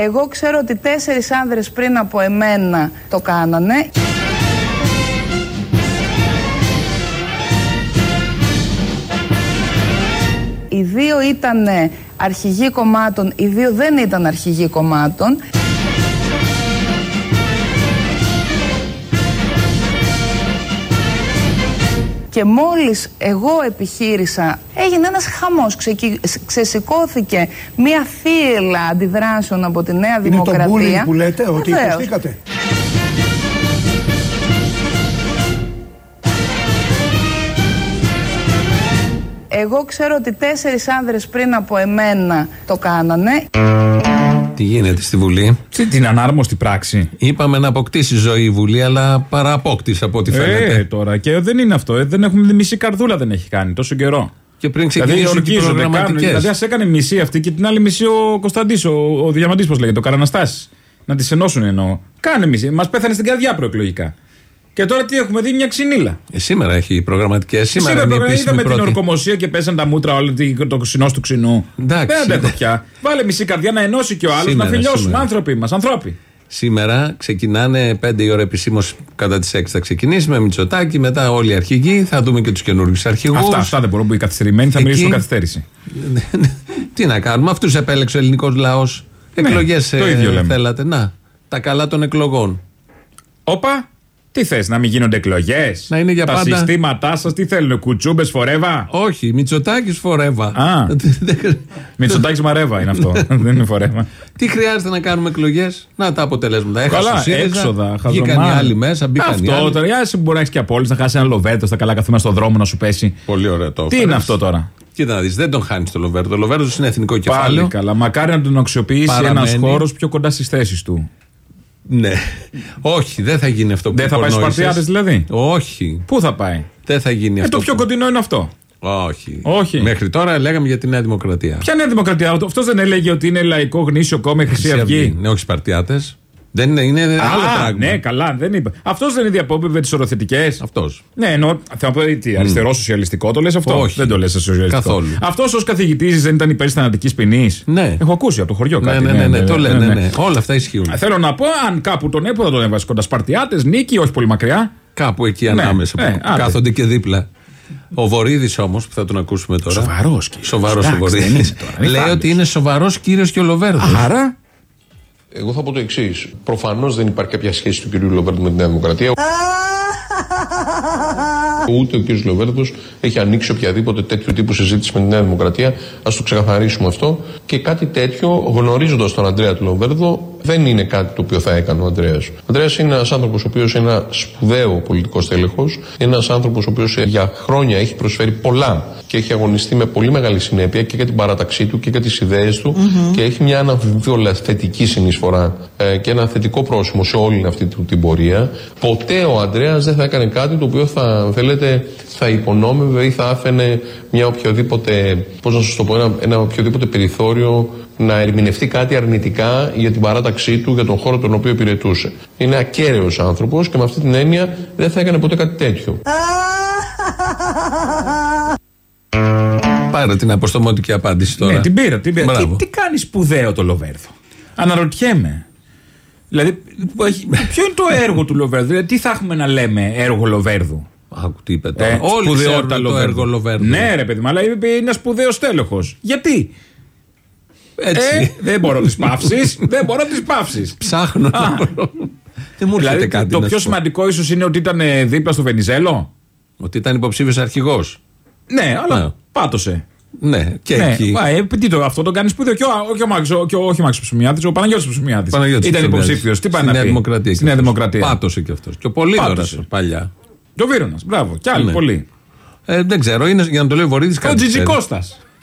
Εγώ ξέρω ότι τέσσερις άνδρες πριν από εμένα το κάνανε. Οι δύο ήταν αρχηγοί κομμάτων, οι δύο δεν ήταν αρχηγοί κομμάτων. Και μόλις εγώ επιχείρησα, έγινε ένας χαμός, Ξεκι... ξεσηκώθηκε μια θύελα αντιδράσεων από τη Νέα Είναι Δημοκρατία. το bullying που λέτε, ότι Βεβαίως. υποστήκατε; Εγώ ξέρω ότι τέσσερις άνδρες πριν από εμένα το κάνανε. Τι γίνεται στη Βουλή. Τι, την ανάρμοστη πράξη. Είπαμε να αποκτήσει ζωή η Βουλή, αλλά παραπόκτησε από ό,τι φαίνεται. Ε, τώρα. Και δεν είναι αυτό. ε, Δεν έχουμε μισή καρδούλα δεν έχει κάνει τόσο καιρό. Και πριν Δηλαδή ξεκινήσουν και οι ορκίζονται, κάνουν. προγραμματικές. Δηλαδή, ας έκανε μισή αυτή και την άλλη μισή ο Κωνσταντής, ο, ο Διαμαντής, πώς λέγεται, ο Καραναστάσης. Να τις ενώσουν εννοώ. Κάνε μισή. Μας πέθανε στην καρδιά προεκλογικά. Και τώρα τι έχουμε δει, μια ξυνήλα. Ε, σήμερα έχει προγραμματικέ. Σήμερα, Σήμερα είναι η τώρα επίσημη είδαμε την πρώτη. ορκομοσία και πέσαν τα μούτρα όλα τι- το ξινός του ξινού. Εντάξει, Δεν αντέχω ναι. πια. Βάλε μισή καρδιά να ενώσει και ο άλλος, να Σήμερα, φιλιώσουμε. σήμερα. Άνθρωποι μας, ανθρώποι. Σήμερα ξεκινάνε 5 η ώρα επισήμως κατά τις 6 θα ξεκινήσει με Μητσοτάκη. Μετά όλοι οι αρχηγοί. Θα δούμε και τους καινούριου αρχηγούς. Αυτά, αυτά δεν μπορούν που οι καθυστερημένοι θα Εκεί- μιλήσουν καθυστέρηση. Τι να κάνουμε, αυτούς επέλεξε ο ελληνικός λαός. Ναι, Εκλογές το ίδιο λέμε. θέλατε. Να, τα καλά των εκλογών. Όπα, τι θες, να μην γίνονται εκλογές; Να είναι για τα πάντα. συστήματά σας τι θέλουν, κουτσούμπες φορεύα. Όχι, Μητσοτάκης φορεύα. Α. Μητσοτάκης μαρέβα είναι αυτό. δεν είναι φορεύα. Τι χρειάζεται να κάνουμε εκλογές; Να τα αποτελέσματα. Έχασε Καλά, ο ΣΥΡΙΖΑ, έξοδα, Βγήκαν οι χαζομάρες. άλλοι μέσα, μπήκαν οι Αυτό άλλοι. τώρα, για εσύ που μπορεί να έχεις και απόλυτη, να χάσει ένα λοβέρτο στα καλά καθημερινά στον δρόμο να σου πέσει. Πολύ ωραίο το Τι έφερες. είναι αυτό τώρα; Κοίτα να δεις, δεν τον χάνεις το Λοβέρδο. Το Λοβέρδο είναι εθνικό Πάλι κεφάλαιο. καλά. Μακάρι να τον αξιοποιήσει Παραμένει. ένα χώρος πιο κοντά στις θέσεις του. Ναι. Όχι, δεν θα γίνει αυτό που Δεν θα πάει στου υπονόησες. Σπαρτιάτε δηλαδή; Όχι. Πού θα πάει; Δεν θα γίνει Ε, αυτό. το πιο που- κοντινό είναι αυτό. Όχι. Όχι. Μέχρι τώρα λέγαμε για τη Νέα Δημοκρατία. Ποια είναι η δημοκρατία, αυτός δεν έλεγε ότι είναι λαϊκό γνήσιο κόμμα η Χρυσή Αυγή. Ναι, όχι Σπαρτιάτες. Δεν είναι, είναι άλλο Α, πράγμα. ναι, καλά, δεν είπα. Αυτός δεν είναι διαπόμπευε τις οροθετικές. Αυτός. Ναι, εννοώ. Θα πω τι, αριστερό σοσιαλιστικό το λες αυτό; Όχι. Δεν το λες σοσιαλιστικό. Καθόλου. Αυτός ως καθηγητής δεν ήταν υπέρ της θανατικής ποινής; Ναι. Έχω ακούσει από το χωριό Ναι, κάτι. ναι, ναι, ναι, το λένε. Ναι, ναι. Όλα αυτά ισχύουν. Θέλω να πω, αν κάπου τον έπω, θα τον έβαζε κοντά Σπαρτιάτες, νίκη, όχι πολύ μακριά. Κάπου εκεί Ναι, ανάμεσα ναι, που άντε. κάθονται και δίπλα. Ο Βορύδης όμως που θα τον ακούσουμε τώρα. Σοβαρός κύριο. Σοβαρός ο Εντάξει, δεν Βορύδης. είσαι τώρα, μην Λέει φάντεσαι. ότι είναι σοβαρός κύριος και ο Λοβέρδο. Άρα. Εγώ θα πω το εξής. Προφανώς δεν υπάρχει κάποια σχέση του κ. Λοβέρντου με τη Νέα Δημοκρατία. Ούτε ο κ. Λοβέρντος έχει ανοίξει οποιαδήποτε τέτοιου τύπου συζήτηση με τη Νέα Δημοκρατία. Α το ξεκαθαρίσουμε αυτό. Και κάτι τέτοιο, γνωρίζοντας τον Αντρέα του Λοβέρδο, δεν είναι κάτι το οποίο θα έκανε ο Αντρέα. Ο Αντρέα είναι ένας άνθρωπος ο οποίος είναι ένας σπουδαίο πολιτικός τέλεχο. Είναι ένας άνθρωπος ο οποίος για χρόνια έχει προσφέρει πολλά και έχει αγωνιστεί με πολύ μεγάλη συνέπεια και για την παράταξή του και για τις ιδέες του και έχει μια αναμφίβολα θετική συνεισφορά ε, και ένα θετικό πρόσημο σε όλη αυτή του την πορεία. Ποτέ ο Αντρέα δεν θα έκανε κάτι το οποίο θα, θέλετε, θα υπονόμευε ή θα άφαινε μια οποιοδήποτε, πώς να σας το πω, ένα, ένα οποιοδήποτε περιθώριο να ερμηνευτεί κάτι αρνητικά για την παράταξή του, για τον χώρο τον οποίο υπηρετούσε. Είναι ακέραιος άνθρωπος και με αυτή την έννοια δεν θα έκανε ποτέ κάτι τέτοιο. Πάρε την αποστομωτική απάντηση τώρα. Ναι, την πήρα. Την πήρα. Τι, Μπράβο. τι κάνεις σπουδαίο το Λοβέρδο; Αναρωτιέμαι. Δηλαδή, που έχει- ποιο είναι το έργο του Λοβέρδου, δηλαδή, τι θα έχουμε να λέμε έργο Λοβέρδου; Άκου τι είπε τώρα. Ε, Όλοι σπουδαιότητα ξέρουν το Λοβέρδου. έργο Λοβέρδου. Ναι, ρε παιδί μου, αλλά είπε είναι σπουδαίος τέλεχο. Γιατί; Έτσι. Ε, δεν μπορώ τις παύσεις. δεν μπορώ τις παύσεις. Ψάχνω. Δεν μου έρχεται Δηλαδή, κάτι. το να πιο σου πω. σημαντικό ίσως είναι ότι ήταν ε, δίπλα στο Βενιζέλο. Ότι ήταν υποψήφιος αρχηγός. Ναι, αλλά Ναι. πάτωσε. Ναι, και ναι, εκεί. μα, ε, τι το, αυτό το κάνεις σπουδαίο. Και ο, όχι ο Μάξ, ο, και ο, όχι ο Μάξ Ψουμιάδη, ο Παναγιώτης Ψουμιάδη. Παναγιώτης Ήταν Ψωμιάδης. υποψήφιος. Τι πάει Στη να Νέα πει; Δημοκρατία. Στη κι Νέα αυτός. Δημοκρατία. Πάτωσε και αυτός. Και ο Πολύδωρας Πάτωσε. παλιά. Και ο Βίρονα. Μπράβο. Και άλλοι Ναι. πολλοί. Ε, δεν ξέρω, είναι, για να το λέει ο Βορύδης Ο κάτι. ξέρει. Τζιτζικώστα.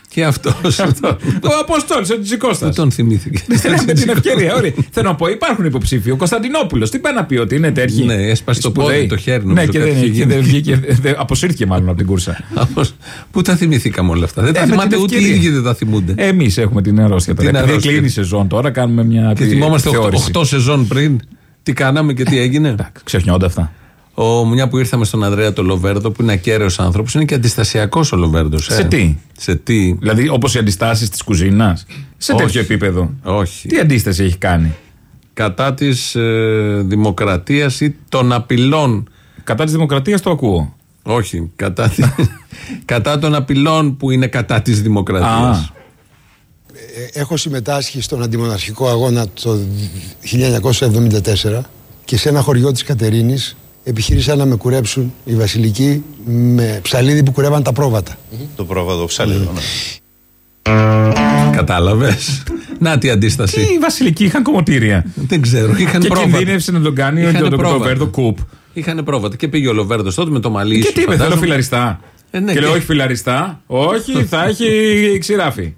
Και αυτός. ο Αποστόλης, ο Τζιτζικώστα. Δεν τον θυμήθηκε. Με την ευκαιρία, ωραία. Θέλω να πω, υπάρχουν υποψήφοι. Ο Κωνσταντινόπουλος, τι πάει να πει, ότι είναι τέτοιοι; Ναι, έσπασε το σπουδαίοι. πόδι, το χέρι, Ναι, νομίζω, και κάτι δεν, είχε και γίνει. δεν βγήκε. δεν- Αποσύρθηκε μάλλον από την κούρσα. Όμως, Πού τα θυμηθήκαμε όλα αυτά; Δεν τα Ε, με θυμάται την ούτε οι ευκαιρία. ίδιοι δεν τα θυμούνται. Εμείς έχουμε την αρρώστια τώρα. Την Επειδή αρρώστια. κλείνει η σεζόν τώρα, κάνουμε μια Και θυμόμαστε θεώρηση. 8 σεζόν πριν τι κάναμε και τι έγινε; Εντάξει, Ξεχνιόνται αυτά. Ο, μια που ήρθαμε στον Ανδρέα το Λοβέρδο, που είναι ακέραιος άνθρωπος, είναι και αντιστασιακός ο Λοβέρδος. Σε τι; Σε τι; Δηλαδή, όπως οι αντιστάσεις της κουζίνας; Σε Όχι. τέτοιο επίπεδο; Όχι. Τι αντίσταση έχει κάνει; Κατά της ε, δημοκρατίας ή των απειλών. Κατά της δημοκρατίας το ακούω. Όχι. Κατά, τη- κατά των απειλών που είναι κατά της δημοκρατίας. Α. Ε, Έχω συμμετάσχει στον αντιμοναρχικό αγώνα το 1974 και σε ένα χωριό της Κατερίνης επιχείρησαν να με κουρέψουν οι βασιλικοί με ψαλίδι που κουρεύαν τα πρόβατα. Το πρόβατο ψάλιδο. ναι. Κατάλαβες; Να τι αντίσταση. Οι βασιλικοί είχαν κομμωτήρια. Δεν ξέρω. Είχαν Και πρόβατα. κινδύνευσε να τον κάνει Είχαν ο τον πρόβατα. Λοβέρδο κουπ. Είχαν πρόβατα. Και πήγε ο Λοβέρδο τότε με το μαλλί. Και σου, τι είπε, θέλω φαντάζομαι. φιλαριστά. Ε, ναι, και λέω και- όχι φιλαριστά. Όχι, θα έχει ξηράφι.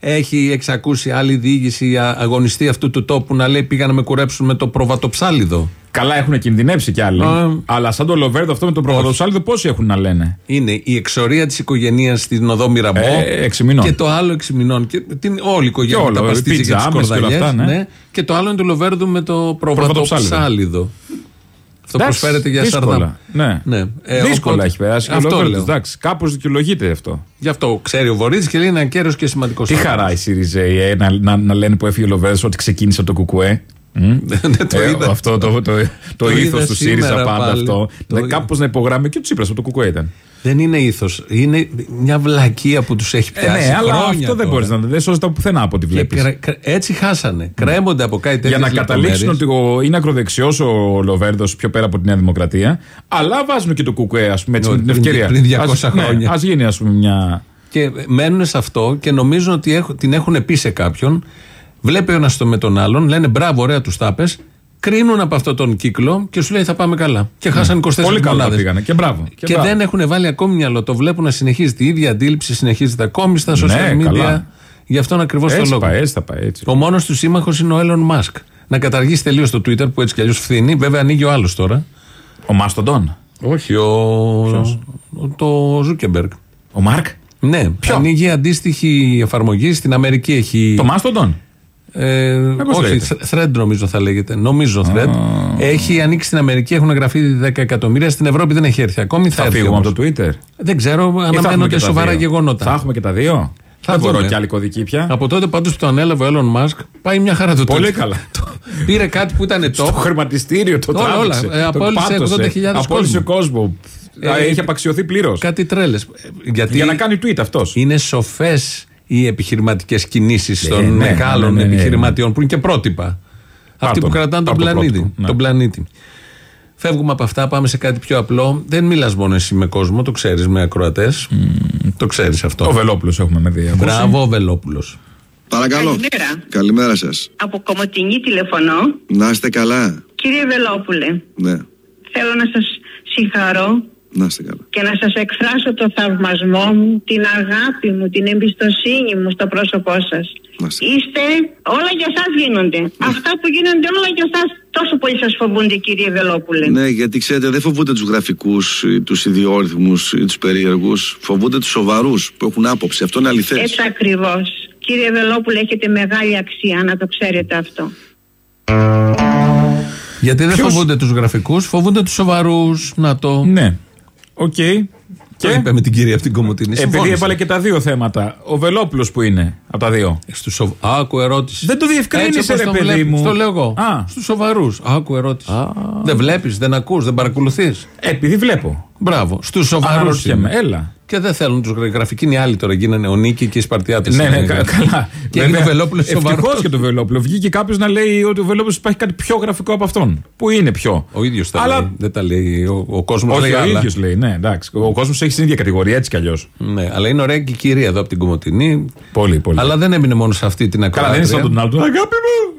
Έχει εξακούσει άλλη διοίκηση α- αγωνιστή αυτού του τόπου να λέει πήγαν να με κουρέψουν με το προβατοψάλιδο. Καλά έχουν κινδυνεύσει κι άλλοι. Α. Αλλά σαν το Λοβέρδο αυτό με τον προβατοσάλιδο πόσοι έχουν να λένε; Είναι η εξορία της οικογένειας στην οδό Μυραμπό. Ε, έξι μηνών. Και το άλλο έξι μηνών. Και την, όλη η οικογένεια Και με τα όλο, παστίτσια και τις πιτζάμες και όλα κορδαλιές, αυτά, ναι. Και το άλλο είναι του Λοβέρδου με το Προβατοψάλιδο. προβατοψάλιδο. Αυτό Εντάξει, προσφέρεται για δύσκολα. σαρδάμ. Ναι. Ναι. Ε, δύσκολα οπότε- έχει περάσει. και ο Αυτό Λοβέρδος, λέω. Εντάξει, κάπως δικαιολογείται αυτό. Γι' αυτό ξέρει ο Βορύδης και λέει είναι ακέραιο και σημαντικός. Τι χαρά οι Σιριζέοι ε, να, να, να λένε που έφυγε ο Λοβέρδο ότι ξεκίνησε από το Κουκουέ. Μμ. Δεν το Ε, είδα. αυτό το, το, το, Το ήθος είδα του ΣΥΡΙΖΑ σήμερα πάντα πάλι. αυτό. Το είδα. Κάπως να υπογράμμει και ο Τσίπρας από το Κουκουέ ήταν. Δεν είναι ήθος. Είναι μια βλακεία που τους έχει Ε, πιάσει. ναι, αλλά χρόνια αυτό δεν τώρα. μπορείς να δεν σώζεται από πουθενά από ό,τι Και βλέπεις. κρε- κρε- έτσι χάσανε. Κρέμονται από κάτι τέτοιο. Για να καταλήξουν ότι ο- είναι ακροδεξιός ο Λοβέρδος πιο πέρα από τη Νέα Δημοκρατία, αλλά βάζουν και το Κουκουέ, ας πούμε, έτσι, Ναι, με την πριν- ευκαιρία. πριν 200 Ας- ναι, χρόνια. ας γίνει, ας πούμε, μια. Και μένουν σε αυτό και νομίζουν ότι έχ- την έχουν πει σε κάποιον. Βλέπει ο ένας το με τον άλλον, λένε μπράβο, ωραία τους τάπε. Κρίνουν από αυτόν τον κύκλο και σου λέει θα πάμε καλά. Και χάσαν 24 Πολύ καλά μονάδες. πήγανε. Και μπράβο. Και, μπράβο. δεν έχουν βάλει ακόμη μυαλό. Το βλέπουν να συνεχίζεται. Η ίδια αντίληψη συνεχίζεται ακόμη στα social Ναι, media. καλά. Γι' αυτόν ακριβώς το Έτσι λόγο. πάει, έτσι θα πάει. Έτσι. Ο μόνος του σύμμαχος είναι ο Έλλον Μάσκ. Να καταργήσει τελείως το Twitter που έτσι κι αλλιώς φθίνει. Βέβαια ανοίγει ο άλλος τώρα. Ο Mastodon. Όχι, ο. ο- Ο Ζούκερμπεργκ. Ο Μάρκ. Ναι, Ποιο; ανοίγει αντίστοιχη εφαρμογή. Στην Αμερική έχει. Το Mastodon. Ε, πώς όχι, λέγεται; Threads νομίζω θα λέγεται. Νομίζω Threads. Έχει ανοίξει στην Αμερική, έχουν γραφεί 10 εκατομμύρια. Στην Ευρώπη δεν έχει έρθει ακόμη. Θα, Θα έρθει φύγουμε όμως. από το Twitter. Δεν ξέρω, Ή θα έχουμε αναμένονται και τα σοβαρά δύο. γεγονότα. Θα έχουμε και τα δύο. Θα δεν μπορώ δούμε. και άλλη κωδική πια. Από τότε πάντως που το ανέλαβε ο Έλλον Μάσκ, πάει μια χαρά το Πολύ Twitter. καλά. Πήρε κάτι που ήταν Το top. χρηματιστήριο το Όλα, τράβηξε. όλα. Ε, Το απόλυσε πάτωσε. 80.000 Απόλυσε κόσμο. Ε, Ε, Έχει απαξιωθεί πλήρως. Κάτι τρέλες. Γιατί Για να κάνει tweet αυτός. είναι σοφές οι επιχειρηματικές κινήσεις των ναι, μεγάλων ναι, ναι, ναι, ναι. επιχειρηματιών που είναι και πρότυπα. Αυτοί που τον. κρατάνε τον Πάρ' το πλανήτη. πρότυπο, ναι. τον πλανήτη. Φεύγουμε από αυτά, πάμε σε κάτι πιο απλό. Δεν μιλάς μόνο εσύ με κόσμο, το ξέρεις με ακροατές. Το ξέρεις αυτό. Ο Βελόπουλος έχουμε με δει. ακούσει. Μπράβο, ο Βελόπουλος. Παρακαλώ. Καλημέρα. Καλημέρα σας. Από Κομωτινή τηλεφωνώ. Να είστε καλά. Κύριε Βελόπουλε, Ναι, θέλω να σας συγχαρώ να είστε καλά. και να σας εκφράσω το θαυμασμό μου, την αγάπη μου, την εμπιστοσύνη μου στο πρόσωπό σας. Να είστε. Είστε, όλα για σας γίνονται. Αυτά που γίνονται όλα για σας τόσο πολύ σας φοβούνται κύριε Βελόπουλε. Ναι, γιατί ξέρετε, δεν φοβούνται τους γραφικούς, ή τους ιδιόρυθμους ή τους περίεργους. Φοβούνται τους σοβαρούς που έχουν άποψη. Αυτό είναι αληθές. Έτσι ακριβώς. Κύριε Βελόπουλε έχετε μεγάλη αξία να το ξέρετε αυτό. Γιατί δεν Ποιος; φοβούνται τους γραφικούς, φοβούνται τους σοβαρούς. Να το. Ναι. Οκ. Το Και; Είπε με την κυρία αυτή την κομμωτινή. επειδή Συμφώνησε. έβαλε και τα δύο θέματα, ο Βελόπουλος που είναι από τα δύο. Στους σοβ... Άκου ερώτηση. Δεν το διευκρίνησε, Έτσι όπως ρε τον παιδί βλέπεις, μου. Το λέω εγώ. Α. Στους σοβαρούς. Άκου ερώτηση. Δεν βλέπεις, δεν ακούς, δεν παρακολουθείς. Επειδή βλέπω. Μπράβο. Στους σοβαρούς. Αναρωτιέμαι. Έλα. Και δεν θέλουν τους γραφικοί. Είναι οι άλλοι τώρα. Γίνανε ο Νίκη και οι Σπαρτιάτε. Ναι, ναι, κα- καλά. Και έγινε ο Βελόπουλος σοβαρός. Ευτυχώ και το Βελόπουλο. Βγήκε κάποιος να λέει ότι ο Βελόπουλος υπάρχει κάτι πιο γραφικό από αυτόν. Που είναι πιο; Ο ίδιος τα Αλλά- λέει. Δεν τα λέει. Ο, ο κόσμος λέει Όχι, ο άλλα. ίδιος λέει, ναι, εντάξει. Ο κόσμος έχει στην ίδια κατηγορία έτσι κι αλλιώς. Ναι, αλλά είναι ωραία και η κυρία εδώ από την Κομωτινή. Πολύ, πολύ. Αλλά δεν έμεινε μόνο σε αυτή την Καλά, ακροάτρια. δεν είναι σαν τον άλλο. Αγάπη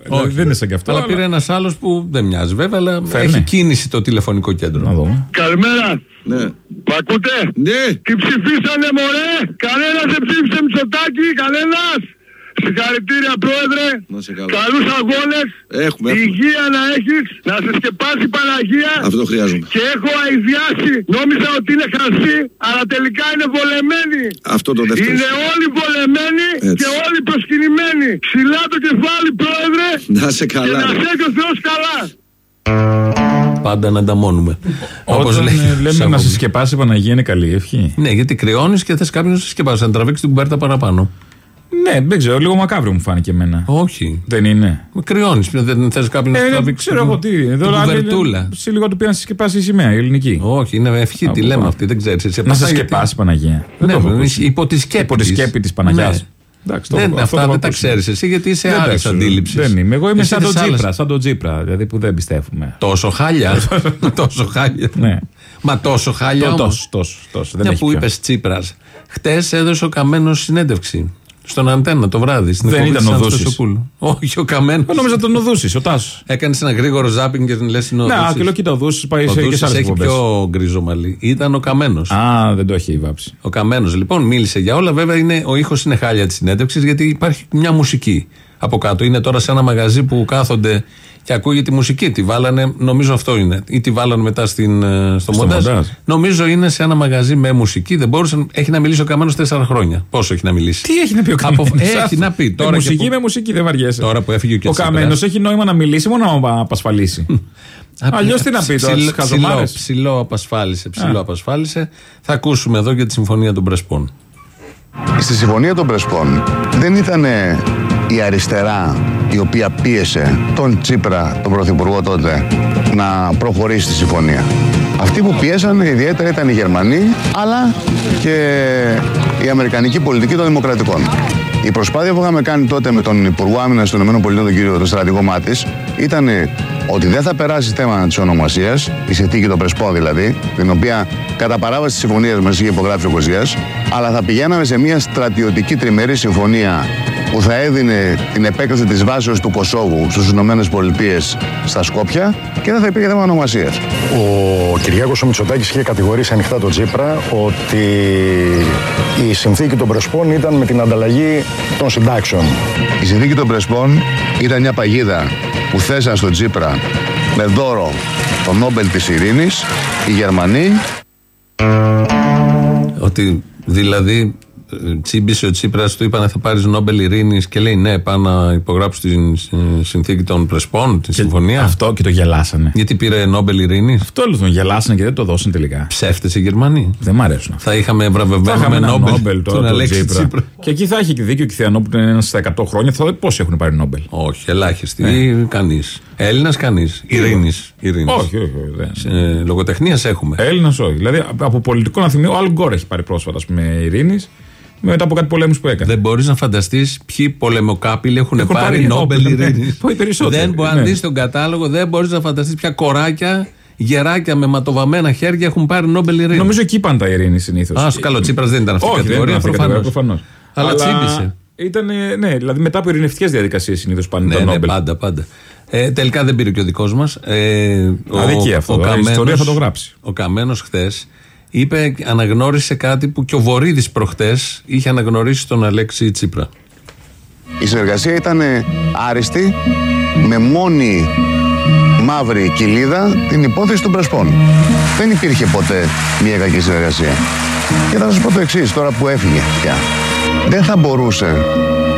μου! Όχι. δεν είναι σαν κι αυτό. Αλλά πήρε ένας άλλος που δεν μοιάζει βέβαια, αλλά Φέρνει. έχει κίνηση το τηλεφωνικό κέντρο. Να δούμε. Καλημέρα. Ναι. Μ' ακούτε; Ναι. Τι ψηφίσανε μωρέ; Κανένας δεν ψήφισε Μητσοτάκη. Κανένας. Συγχαρητήρια πρόεδρε. Να σε καλά. Καλούς αγώνες. Έχουμε, έχουμε. Υγεία να έχεις. Να σε σκεπάσει η Παναγία. Αυτό το χρειάζομαι. Και έχω αηδιάσει. Νόμιζα ότι είναι χασί. Αλλά τελικά είναι βολεμένοι. Αυτό το δεύτερο. Είναι όλοι βολεμένοι Έτσι. και όλοι προσκυνημένοι. Ψηλά το κεφάλι πρόεδρε. Να σε Και καλά. να ρε. σε έχει ο Θεός καλά. Πάντα να ανταμώνουμε. Όπως Όταν λέει ε, ο λέμε να Σαββόπουλος. συσκεπάσει η Παναγία είναι καλή ευχή. Ναι, γιατί κρυώνεις και θες κάποιον να συσκεπάσει, να τραβήξει την κουμπέρτα παραπάνω. Ναι, δεν ξέρω, λίγο μακάβριο μου φάνηκε εμένα. Όχι. Δεν είναι. Κρυώνεις. Δεν θες κάποιον να Ε, σου δεν τραβήξει. ξέρω την- εγώ τι. την Εδώ άλλοι κουβερτούλα. λένε- Σε λίγο του πήγαν να συσκεπάσει η σημαία, η ελληνική. Όχι, είναι ευχή. Τη Από λέμε πού; αυτή, δεν ξέρεις. Να σε σκεπάσει η Παναγία. Δεν Ναι, το έχω ναι, ακούσει. υπό τη σκέπη. Υπό τη της. σκέπη της Παναγία. Ναι. Εντάξει, το Δεν, έχω- αυτό αυτά το έχω δεν τα ακούσει. ξέρεις εσύ γιατί είσαι Δεν τα άλλης ξέρω. αντίληψης. Δεν είμαι. Εγώ είμαι σαν τον Τζίπρα. Σαν τον Τζίπρα, δηλαδή που δεν πιστεύουμε. Τόσο χάλια. τόσο χάλια. Ναι. Μα τόσο χάλια. Το- όμως. Τόσο, τόσο, τόσο. Δεν Μια έχει που πιο. είπες Τσίπρας. Χτες έδωσε ο Καμένος συνέντευξη. Στον Αντένα το βράδυ. Στην Δεν εκπομπή ήταν της ο Δούσης. Ανθοσοπούλου. Όχι, ο Καμένος. Εγώ νόμιζα τον οδούσει, ο Τάσος. Έκανες ένα γρήγορο ζάπινγκ και την λες είναι ο Ναι, Δούσης. και λέω κοίτα, ο Δούσης πάει Ο σε και Δούσης σε άλλες έχει εκπομπές. πιο γκρίζο μαλλί. Ήταν ο Καμένος. Α, δεν το έχει βάψει. Ο Καμένος λοιπόν μίλησε για όλα. Βέβαια είναι, ο ήχος είναι χάλια της συνέντευξης γιατί υπάρχει μια μουσική από κάτω. Είναι τώρα σε ένα μαγαζί που κάθονται και ακούγεται τη μουσική. Τη βάλανε, νομίζω αυτό είναι. Ή τη βάλανε μετά στην, ε, στο, μοντάζ. μοντάζ. Νομίζω είναι σε ένα μαγαζί με μουσική. Δεν μπορούσε, έχει να μιλήσει ο Καμένος τέσσερα χρόνια. Πόσο έχει να μιλήσει; Τι έχει να πει ο Από- Καμένος; έχει να πει. Τώρα με και μουσική που- με μουσική δεν βαριέσαι. Τώρα που έφυγε και ο Τσίπρας. Καμένος έχει νόημα να μιλήσει μόνο να απασφαλίσει. Αλλιώς τι να πει τώρα, Ψηλό- τι χαζομάρες; ψηλό, ψηλό απασφάλισε. Ψηλό απασφάλισε. Θα ακούσουμε εδώ για τη συμφωνία των Πρεσπών. Στη συμφωνία των Πρεσπών δεν ήταν η αριστερά η οποία πίεσε τον Τσίπρα, τον Πρωθυπουργό τότε, να προχωρήσει στη συμφωνία. Αυτοί που πίεσαν ιδιαίτερα ήταν οι Γερμανοί, αλλά και η Αμερικανική πολιτική των Δημοκρατικών. Η προσπάθεια που είχαμε κάνει τότε με τον Υπουργό Άμυνας των ΗΠΑ, τον κύριο τον στρατηγό Μάτης, ήταν ότι δεν θα περάσει θέμα της ονομασίας, η συνθήκη των Πρεσπών δηλαδή, την οποία κατά παράβαση της συμφωνίας μας είχε υπογράψει ο Κωσίας, αλλά θα πηγαίναμε σε μια στρατιωτική τριμερή συμφωνία που θα έδινε την επέκταση της βάσεως του Κωσόβου στους Ηνωμένες Πολιτείες στα Σκόπια και δεν θα υπήρχε θέμα ονομασίας. Ο Κυριάκος ο Μητσοτάκης είχε κατηγορήσει ανοιχτά τον Τσίπρα ότι η συνθήκη των Πρεσπών ήταν με την ανταλλαγή των συντάξεων. Η συνθήκη των Πρεσπών ήταν μια παγίδα που θέσαν στον Τσίπρα με δώρο το Νόμπελ της Ειρήνης, οι Γερμανοί Ότι δηλαδή ε, τσίμπησε ο Τσίπρας, του είπανε θα πάρεις Νόμπελ Ειρήνης και λέει ναι, πάω να υπογράψω τη συνθήκη των Πρεσπών, τη συμφωνία. Αυτό και το γελάσανε. Γιατί πήρε Νόμπελ Ειρήνης; Αυτό όλο τον γελάσανε και δεν το δώσαν τελικά. Ψεύτες οι Γερμανοί. Δεν μ' αρέσουν αυτά. Θα είχαμε Θα βραβευμένο είχαμε με ένα Νόμπελ, Νόμπελ τώρα τον τον Αλέξη Τσίπρα. Τσίπρα. Και εκεί θα έχει και δίκιο ο Κιθιανό που είναι ένας στα 100 χρόνια. Θα δει πόσοι έχουν πάρει Νόμπελ. Όχι, ελάχιστοι. Ναι. Κανείς. Έλληνας κανείς. Ειρήνης. Όχι, όχι. Δεν. Ε, Λογοτεχνίας έχουμε. Έλληνας όχι. Δηλαδή από πολιτικό να θυμίσω, ο Αλ έχει πάρει πρόσφατα ας πούμε, ειρήνης μετά από κάτι πολέμους που έκανε. Δεν μπορείς να φανταστείς ποιοι πολεμοκάπηλοι έχουν, Έχουν πάρει πάρει Νόμπελ Νόμπελ, ναι. Ειρήνης. Πολύ περισσότεροι, Δεν μπορείς ναι. να δεις τον κατάλογο, δεν μπορείς να φανταστείς ποια κοράκια, γεράκια με ματοβαμμένα χέρια έχουν πάρει Νόμπελ Ειρήνης. Νομίζω εκεί πάντα τα ειρήνη συνήθως. Α, καλό, Τσίπρας δεν ήταν αυτή η Όχι, δεν κατηγορία, ήταν αυτή η προφανώς. κατηγορία, προφανώς. Αλλά τσίμπησε. Ήταν, ναι, δηλαδή μετά από ειρηνευτικές διαδικασίες συνήθως πάνε Ναι, τα ναι, Νόμπελ. πάντα, πάντα. Ε, τελικά δεν πήρε και ο δικός μας. Ε, ο- Αδικία αυτό, ο η Καμένος- ιστορία θα το γράψει. Ο Καμένος χθες είπε, αναγνώρισε κάτι που και ο Βορύδης προχτές είχε αναγνωρίσει στον Αλέξη Τσίπρα. Η συνεργασία ήταν άριστη με μόνη μαύρη κοιλίδα την υπόθεση των Πρεσπών. Δεν υπήρχε ποτέ μια κακή συνεργασία. Και θα σας πω το εξής τώρα που έφυγε πια. Δεν θα μπορούσε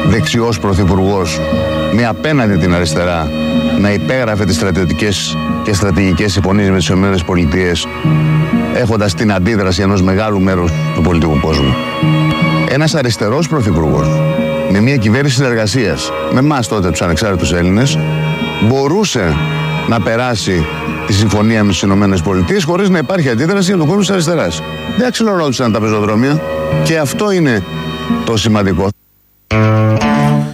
δεξιός πρωθυπουργός με απέναντι την αριστερά να υπέγραφε τις στρατιωτικές και στρατηγικές συμφωνίες με τις ΗΠΑ έχοντας την αντίδραση ενός μεγάλου μέρους του πολιτικού κόσμου. Ένας αριστερός πρωθυπουργός με μια κυβέρνηση συνεργασίας με εμάς τότε τους ανεξάρτητους Έλληνες μπορούσε να περάσει τη συμφωνία με τις ΗΠΑ χωρίς να υπάρχει αντίδραση από τον κόσμο της αριστεράς. Δεν αξιλορώτησαν τα πεζοδρόμια και αυτό είναι το σημαντικό.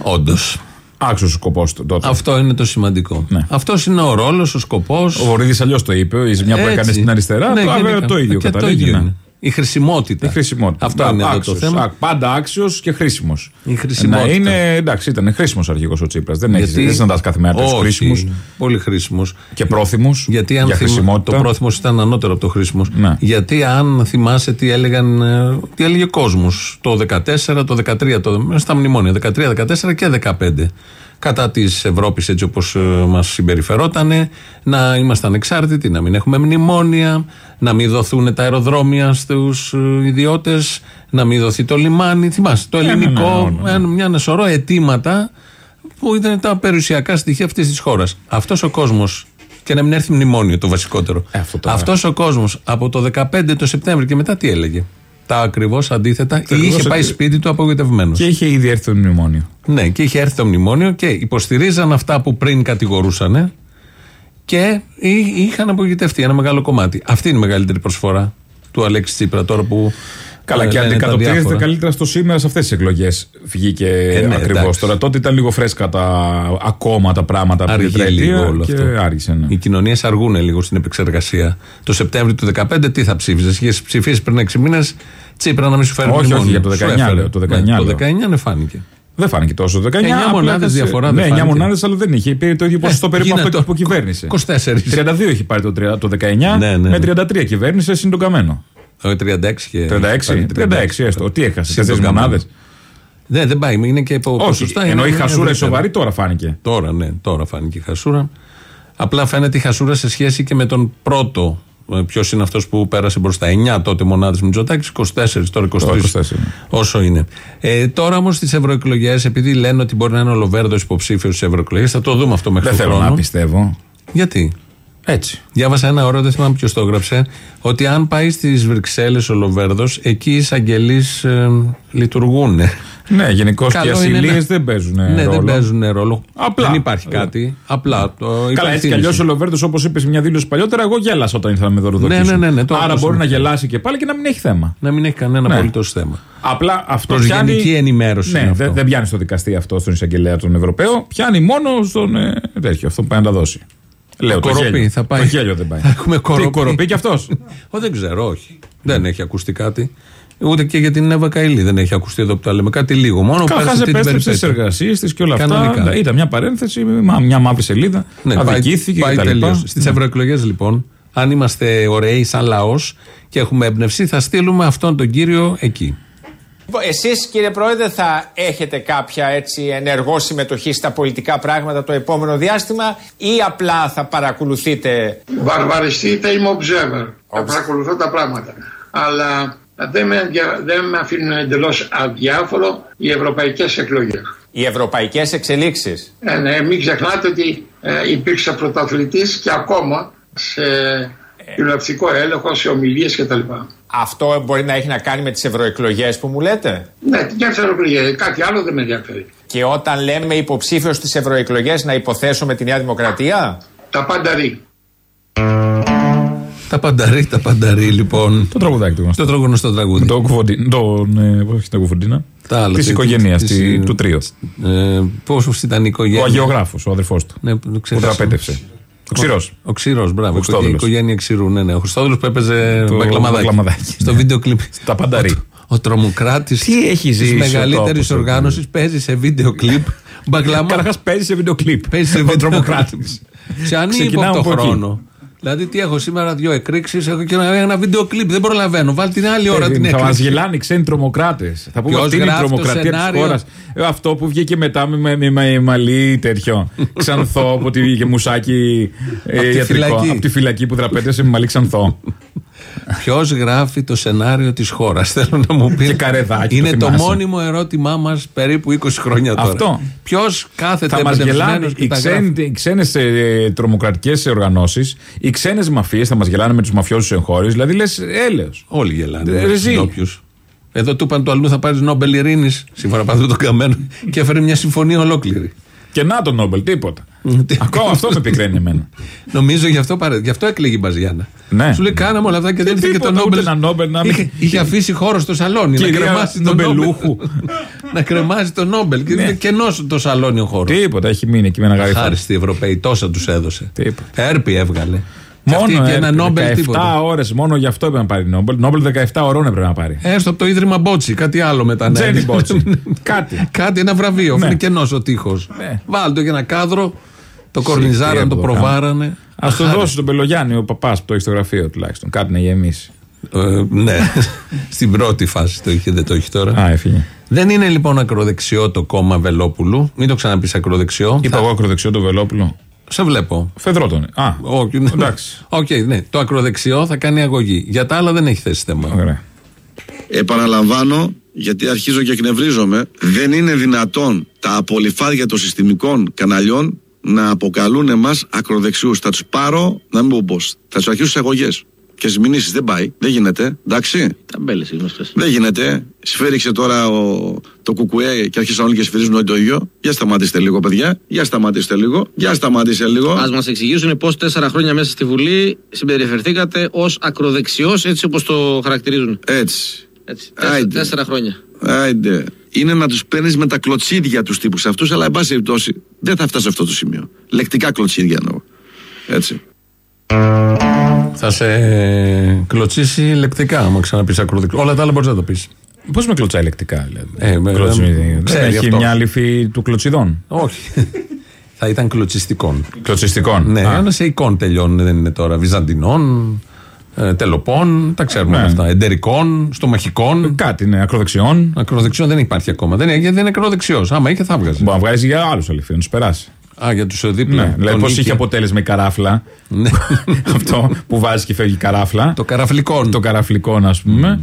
Όντως. Άξιος ο σκοπός του τότε. Αυτό είναι το σημαντικό. Ναι. Αυτός είναι ο ρόλος, ο σκοπός. Ο Βορύδης αλλιώς το είπε, η ζημιά που έκανες στην αριστερά. Ναι, το, γενικά. βέβαια, το ίδιο Και το καταλήγει. Ίδιο ναι. είναι. Η χρησιμότητα. Η χρησιμότητα. Αυτό είναι εδώ το Άξιος. θέμα. Α, πάντα άξιος και χρήσιμος. Η χρησιμότητα. Να είναι, εντάξει, ήταν χρήσιμος αρχηγός ο Τσίπρας. Δεν έχεις Γιατί- δεν συναντά κάθε μέρα του Όχι, χρήσιμου Πολύ χρήσιμος. και πρόθυμου. Γιατί αν για θυμ- χρησιμότητα. το πρόθυμος ήταν ανώτερο από το χρήσιμος. Ναι. Γιατί αν θυμάσαι τι έλεγαν, ε, τι έλεγε ο κόσμος το 14, το 13, το, στα μνημόνια, 13, 14 και 15. Κατά της Ευρώπης, έτσι όπως μας συμπεριφερόταν, να είμαστε ανεξάρτητοι, να μην έχουμε μνημόνια, να μην δοθούν τα αεροδρόμια στους ιδιώτες, να μην δοθεί το λιμάνι. Θυμάσαι, το ναι, ελληνικό, ναι, ναι, ναι. ε, μια ένα σωρό αιτήματα που ήταν τα περιουσιακά στοιχεία αυτής της χώρας. Αυτός ο κόσμος Και να μην έρθει μνημόνιο το βασικότερο. Ε, αυτό τώρα. Αυτός ο κόσμος από το 15 το Σεπτέμβριο και μετά τι έλεγε; Τα ακριβώς αντίθετα. Ή ακριβώς είχε πάει αντί- σπίτι του απογοητευμένος. Και είχε ήδη έρθει το μνημόνιο. Ναι, και είχε έρθει το μνημόνιο και υποστηρίζαν αυτά που πριν κατηγορούσαν και εί- είχαν απογοητευτεί ένα μεγάλο κομμάτι. Αυτή είναι η μεγαλύτερη προσφορά του Αλέξη Τσίπρα τώρα που. Καλά, ε, και λένε τα αντικατοπτρίζεται διάφορα. καλύτερα στο σήμερα σε αυτές τις εκλογές. Βγήκε ναι, ακριβώς. εντάξει. Τώρα τότε ήταν λίγο φρέσκα τα, ακόμα τα πράγματα από την Αργεί τετραετία λίγο όλο και αυτό. άργησε. Ναι. Οι κοινωνίες αργούν λίγο στην επεξεργασία. Το Σεπτέμβριο του 2015 τι θα ψήφιζες; Είχες ψηφίσει πριν 6 μήνες; Τσίπρα να μην σου φέρει Όχι, μνημόνιο. όχι, για το Σου 19 έφερε. λέω, το 19 Ναι, λέω. το 19 ναι, φάνηκε. Δεν φάνηκε τόσο το 19. Εννιά απλά μονάδες έχασε- διαφορά δεν Ναι, 9 φάνηκε. μονάδες, αλλά δεν είχε. Πήρε το ίδιο ποσοστό περίπου γίνεται αυτό το- που κυβέρνησε. 24. 32 έχει πάρει το, 30 το 19, Ναι, ναι, με ναι. 33 κυβέρνησε συν τον καμένο. Όχι, 36 και. 36, 36 έστω. Τι έχασε, Συν 4 τον Καμένο. μονάδες. Ναι, δεν πάει. Είναι και από Όχι, ποσοστά. ενώ είναι η χασούρα η ευρύτερα. σοβαρή τώρα φάνηκε. Τώρα, ναι, τώρα φάνηκε η χασούρα. Απλά φαίνεται η χασούρα σε σχέση και με τον πρώτο. Ποιος είναι αυτός που πέρασε μπροστά; 9 τότε μονάδες Μητσοτάκης, 24, τώρα 23. Τώρα 24, ναι. Όσο είναι. Ε, τώρα όμως στις ευρωεκλογές, επειδή λένε ότι μπορεί να είναι ο Λοβέρδο υποψήφιος στις ευρωεκλογές, θα το δούμε αυτό μέχρι Δεν τον θέλω χρόνο. να πιστεύω. Γιατί; Έτσι. Διάβασα ένα όρο, δεν θυμάμαι ποιος το έγραψε, ότι αν πάει στις Βρυξέλλες ο Λοβέρδος, εκεί οι εισαγγελείς ε, λειτουργούν. Ναι, γενικώς και οι Καλό είναι ασυλίες να- δεν παίζουν Ναι, ρόλο. δεν παίζουν ρόλο. Απλά. Δεν υπάρχει κάτι. Απλά το Καλά, έτσι κι υπενθύμησε. αλλιώς ο Λοβέρντο, όπως είπε σε μια δήλωση παλιότερα, εγώ γέλασα όταν ήρθα να με δωροδοκίσουν. Ναι, ναι, ναι, ναι, το Άρα άκουσα. μπορεί να γελάσει και πάλι και να μην έχει θέμα. Να μην έχει κανένα Ναι. απολύτως θέμα. Απλά αυτό Προς πιάνει. γενική ενημέρωση Ναι, είναι αυτό. δεν δεν πιάνει στο δικαστή αυτό, στον εισαγγελέα τον Ευρωπαίο. Πιάνει μόνο στον ε, τέτοιο. Αυτό που πάει να τα δώσει. Λέω το Κοροπή, γέλιο. θα πάει. Το γέλιο δεν πάει. Θα έχουμε κοροπή. Τι, κοροπή κι αυτός; Ω, δεν ξέρω, όχι. Δεν έχει ακουστεί κάτι. Ούτε και για την Εύα Καηλή δεν έχει ακουστεί εδώ που τα λέμε. Κάτι λίγο. Μόνο πέρασε Καταρχά αυτή την επέστρεψε στις περιπέτεια. εργασίες της και όλα Κανονικά. αυτά. Ήταν μια παρένθεση, μα- μια μαύρη σελίδα. Ναι, πάει, αδικήθηκε πάει κτλ. τελείως. Στις ευρωεκλογές λοιπόν, αν είμαστε ωραίοι σαν λαός και έχουμε έμπνευση, θα στείλουμε αυτόν τον κύριο εκεί. Εσείς κύριε Πρόεδρε θα έχετε κάποια έτσι ενεργό συμμετοχή στα πολιτικά πράγματα το επόμενο διάστημα ή απλά θα παρακολουθείτε; Βαρβαριστή είτε είμαι observer. Θα παρακολουθώ τα πράγματα. Αλλά δεν με, ενδια- δεν με αφήνουν εντελώς αδιάφορο οι ευρωπαϊκές εκλογές. οι ευρωπαϊκές εξελίξεις; Ε, ναι, μην ξεχνάτε ότι ε, υπήρξα πρωταθλητής και ακόμα σε κοινοβουλευτικό έλεγχο, σε ομιλίες κτλ. Αυτό μπορεί να έχει να κάνει με τις ευρωεκλογές που μου λέτε; Ναι, τις για εκλογέ, κάτι άλλο δεν με ενδιαφέρει. Και όταν λέμε υποψήφιος στις ευρωεκλογές να υποθέσουμε τη Νέα Δημοκρατία; Τα πάντα ρί. Τα πανταρί, τα πανταρί λοιπόν. Το τραγουδάκι του γνωστό. Το τρώγωνο στο τραγούδι. Το κουφοντίνα. Τον, ε, όχι την κουφοντίνα. Τα άλλα, Της τι- οικογένειας τις- του τρίου. Ε, Πώ ήταν η οικογένεια. Ο αγιογράφος, ο αδερφός του. Ναι, που το που ξέχασα. τραπέτευσε. Ο ξηρός. Ο Ξηρός, μπράβο. Ο Χριστόδουλος. Η οικογένεια Ξηρού, ναι, ναι. Ο Χριστόδουλος που έπαιζε Το μπαγκλαμαδάκι. μπαγκλαμαδάκι. Στο βίντεο κλιπ. Τα πανταρί. Ο, ο τρομοκράτης Τι έχει ζήσει ο τη μεγαλύτερης τόπος, ο οργάνωσης παίζει σε βίντεο κλιπ. Μπαγκλαμά. Καταρχά παίζει σε βίντεο κλιπ. Παίζει σε Ο βίντεο τρομοκράτης. Σε ανύποπτο χρόνο. Δηλαδή, τι έχω σήμερα, δύο εκρήξεις, έχω και ένα, ένα βίντεο κλιπ. Δεν προλαβαίνω. Βάλει την άλλη ώρα την θα μας έκρηξη. γελάνε οι ξένοι τρομοκράτες. Θα πούμε Ποιος αυτή είναι η γράφει το τρομοκρατία της σενάριο; χώρας. Αυτό που βγήκε μετά με, με, με, με μαλλί τέτοιο. Ξανθό από τη βγήκε μουσάκι ε, Απ' τη ιατρικό. φυλακή. Από τη φυλακή που δραπέτευσε με μαλλί ξανθό. Ποιος γράφει το σενάριο της χώρας, θέλω να μου πεις. Και καρεδάκι, Είναι το το, θυμάσαι. μόνιμο ερώτημά μας περίπου 20 χρόνια τώρα. Αυτό. Ποιος κάθεται θα μας γελάνε εμπνευσμένος και οι, τα ξένοι, γράφει; οι ξένες τρομοκρατικές οργανώσεις, οι ξένες μαφίες θα μας γελάνε με τους μαφιόζους εγχώριου. Δηλαδή λες έλεος. Όλοι γελάνε. Ε, με τους ρεζί. ντόπιους. Εδώ του είπαν το αλλού θα πάρεις Νόμπελ Ειρήνης, σύμφωνα με αυτό το καμένο, και έφερε μια συμφωνία ολόκληρη. Και να το Νόμπελ, τίποτα. Ακόμα αυτό με πικραίνει εμένα. Νομίζω γι' αυτό, παρέ... γι αυτό έκλαιγε η Μπαζιάννα. Ναι. Σου λέει κάναμε όλα αυτά και δεν ήρθε και το τίποτα, Νόμπελ. ούτε ένα Νόμπελ να μην- Είχε, είχε αφήσει χώρο στο σαλόνι να Κυρία κρεμάσει τον Νομπελούχου. Νόμπελ. να κρεμάσει τον Νόμπελ. Και Ναι. είναι κενός το σαλόνι ο χώρος. Τίποτα, έχει μείνει εκεί με ένα γαριφό. Χάριστοι Ευρωπαίοι, τόσα τους έδωσε. Τίποτα. Έρπη έβγαλε. Και αυτή Μόνο και ένα έπρεπε, Νόμπελ 17 τίποτα. ώρες μόνο γι' αυτό έπρεπε να πάρει Νόμπελ. Νόμπελ 17 ωρών έπρεπε να πάρει. Έστω από το ίδρυμα Μπότσι, κάτι άλλο μετά. ναι. Τζένι Μπότσι. Κάτι. κάτι, ένα βραβείο. Ναι. Είναι κενός ο τείχος. Ναι. Βάλτε για ένα κάδρο. Το κορνιζάραν, το έπρεπε να προβάρανε. Α το Αχάρη. δώσει τον Πελογιάννη, ο παπάς που το έχει στο γραφείο τουλάχιστον. Κάτι να γεμίσει. Ε, ναι, στην πρώτη φάση το είχε, δεν το έχει τώρα. Α, έφυγε. Δεν είναι λοιπόν ακροδεξιό το κόμμα Βελόπουλου. Μην το ξαναπείς ακροδεξιό. Είπα Θα- εγώ ακροδεξιό το Βελόπουλο. Σε βλέπω. Φεδρότον. Α, Όχι, ναι. Εντάξει. Οκ, ναι. Το ακροδεξιό θα κάνει αγωγή. Για τα άλλα δεν έχει θέση θέμα. ωραία. Επαναλαμβάνω, γιατί αρχίζω και εκνευρίζομαι, δεν είναι δυνατόν τα απολυφάδια των συστημικών καναλιών να αποκαλούν εμάς ακροδεξιούς. Θα τους πάρω, να μην πω πώς. Θα τους αρχίσω αγωγές. Και στι μηνύσει δεν πάει. Δεν γίνεται. Εντάξει. Ταμπέλες γνωστές. Δεν γίνεται. Σφέριξε τώρα ο, το κουκουέ και άρχισαν όλοι και σφυρίζουν όλοι το ίδιο. Για σταματήστε λίγο, παιδιά. Για σταματήστε λίγο. Για σταματήστε λίγο. Α μας εξηγήσουν πώς τέσσερα χρόνια μέσα στη Βουλή συμπεριφερθήκατε ως ακροδεξιός, έτσι όπως το χαρακτηρίζουν. Έτσι. Έτσι. Τέσσερα, τέσσερα χρόνια. Άιντε. Είναι να τους παίρνεις με τα κλωτσίδια τους τύπους αυτούς, αλλά εν πάση περιπτώσει δεν θα φτάσει σε αυτό το σημείο. Λεκτικά κλωτσίδια εννοώ. Έτσι. Θα σε κλωτσίσει λεκτικά, άμα ξαναπείς ακροδεξιό. Όλα τα άλλα μπορείς να το πεις. Πώς με κλωτσάει λεκτικά, δηλαδή. Ε, με- Κλωτσι- Δεν ξέρει έχει αυτός. μια λυφή του κλωτσιδών; Όχι. θα ήταν κλωτσιστικών. Κλωτσιστικών. Ναι, Α. ένα σε εικόν τελειώνουν, δεν είναι τώρα. Βυζαντινών, ε, τελοπών, τα ξέρουμε Ναι. όλα αυτά. Εντερικών, στομαχικών. Κάτι είναι ακροδεξιών. Ακροδεξιών δεν υπάρχει ακόμα. Δεν, είναι- δεν είναι ακροδεξιός. Άμα είχε, θα βγάζει. Μπορεί να βγάζει για άλλους αληθινού, να τους περάσει. Α, για τους δίπλα. Ναι, δηλαδή τον πώς είχε. είχε αποτέλεσμα η καράφλα. Ναι. αυτό που βάζει και φεύγει η καράφλα. Το καραφλικό. Το καραφλικό, ας πούμε.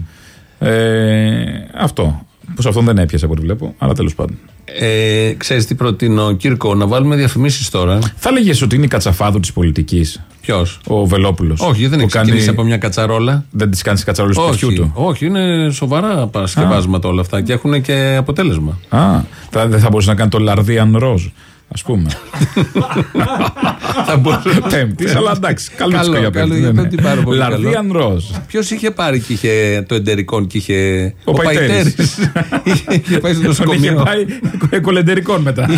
Ε, αυτό. Πω αυτόν δεν έπιασε από ό,τι βλέπω, αλλά τέλος πάντων. Ε, Ξέρεις τι προτείνω, Κύρκο, να βάλουμε διαφημίσεις τώρα. Θα έλεγε ότι είναι η κατσαφάδου της πολιτικής. Ποιος; Ο Βελόπουλος. Όχι, δεν έχει ξεκινήσει από μια κατσαρόλα. Δεν τη κάνεις κατσαρόλα του σπιτιού Όχι, του. όχι, είναι σοβαρά παρασκευάσματα όλα αυτά και έχουν και αποτέλεσμα. Α, θα, δεν θα μπορούσε να κάνει το Λαρδίαν Ροζ, ας πούμε. θα μπορούσε. Πέμπτη, αλλά εντάξει, καλό Καλό, τσικο για καλό πέμπτη. για ναι, ναι. πέμπτη, πάρα πολύ Λαρδίαν Ροζ. Ποιος είχε πάρει και είχε το εντερικό και είχε. Ο Παϊτέρης. είχε, είχε πάει στο Τον είχε νοσοκομείο. πάει κολεντερικών μετά.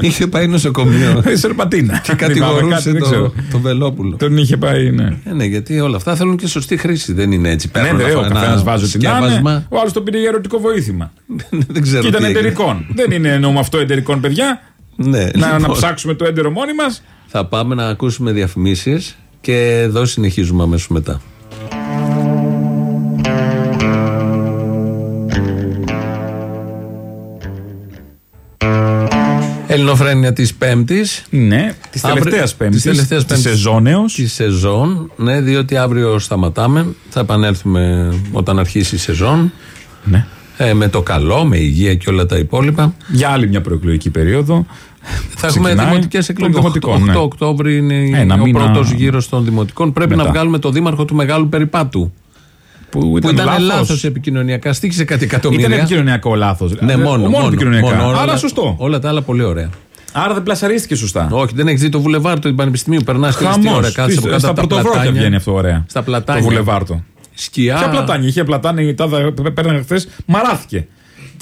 είχε πάει νοσοκομείο. Η Σερπατίνα. και Θυμάμαι κάτι, κατηγορούσε δεν το, ξέρω. το Βελόπουλο. Τον είχε πάει, ναι. Ε, ναι, γιατί όλα αυτά θέλουν και σωστή χρήση. Δεν είναι έτσι. Ναι, Παίρνουν ναι, ο αυτό ένα καθένας βάζει ό,τι να είναι. σκεύασμα. Ο άλλος τον πήρε για ερωτικό βοήθημα. Δεν ξέρω. Και ήταν τι έγινε. εταιρικών. Δεν είναι εννοούμε αυτό εταιρικών, παιδιά. Ναι, Να, να λοιπόν. ψάξουμε το έντερο μόνοι μας. Θα πάμε να ακούσουμε διαφημίσεις και εδώ συνεχίζουμε αμέσως μετά. Ελληνοφρένεια της Πέμπτης Ναι, της τελευταίας Πέμπτης. Της τελευταίας Της Πέμπτης. σεζόνεως. Της σεζόν, ναι, διότι αύριο σταματάμε. Θα επανέλθουμε όταν αρχίσει η σεζόν. Ναι. Ε, με το καλό, με υγεία και όλα τα υπόλοιπα. Για άλλη μια προεκλογική περίοδο. Θα έχουμε Ξεκινάει δημοτικές των εκλογές. 8, δημοτικών, ναι. Οκτώβρη είναι Ένα ο μήνα πρώτος γύρος των δημοτικών. Πρέπει μετά. να βγάλουμε το δήμαρχο του Μεγάλου Περιπάτου. Που Που ήταν, ήταν λάθος. λάθος επικοινωνιακά. Στήχησε κάτι εκατομμύρια. Ήταν επικοινωνιακό λάθος. Ναι, μόνο. μόνο, επικοινωνιακά. μόνο, Άρα όλα- σωστό. Όλα τα άλλα πολύ ωραία. Άρα δεν πλασαρίστηκε σωστά. Όχι, δεν έχεις δει το βουλεβάρ του Πανεπιστημίου. Περνάς και τι ώρα κάτσε από κάτω Στα από τα πρωτοβρόχια πλατάνια. βγαίνει αυτό ωραία. Στα πλατάνια. Το βουλεβάρτο. Σκιά. Ποια πλατάνια, είχε πλατάνια η Ντάνα πέρναγε χθες, μαράθηκε.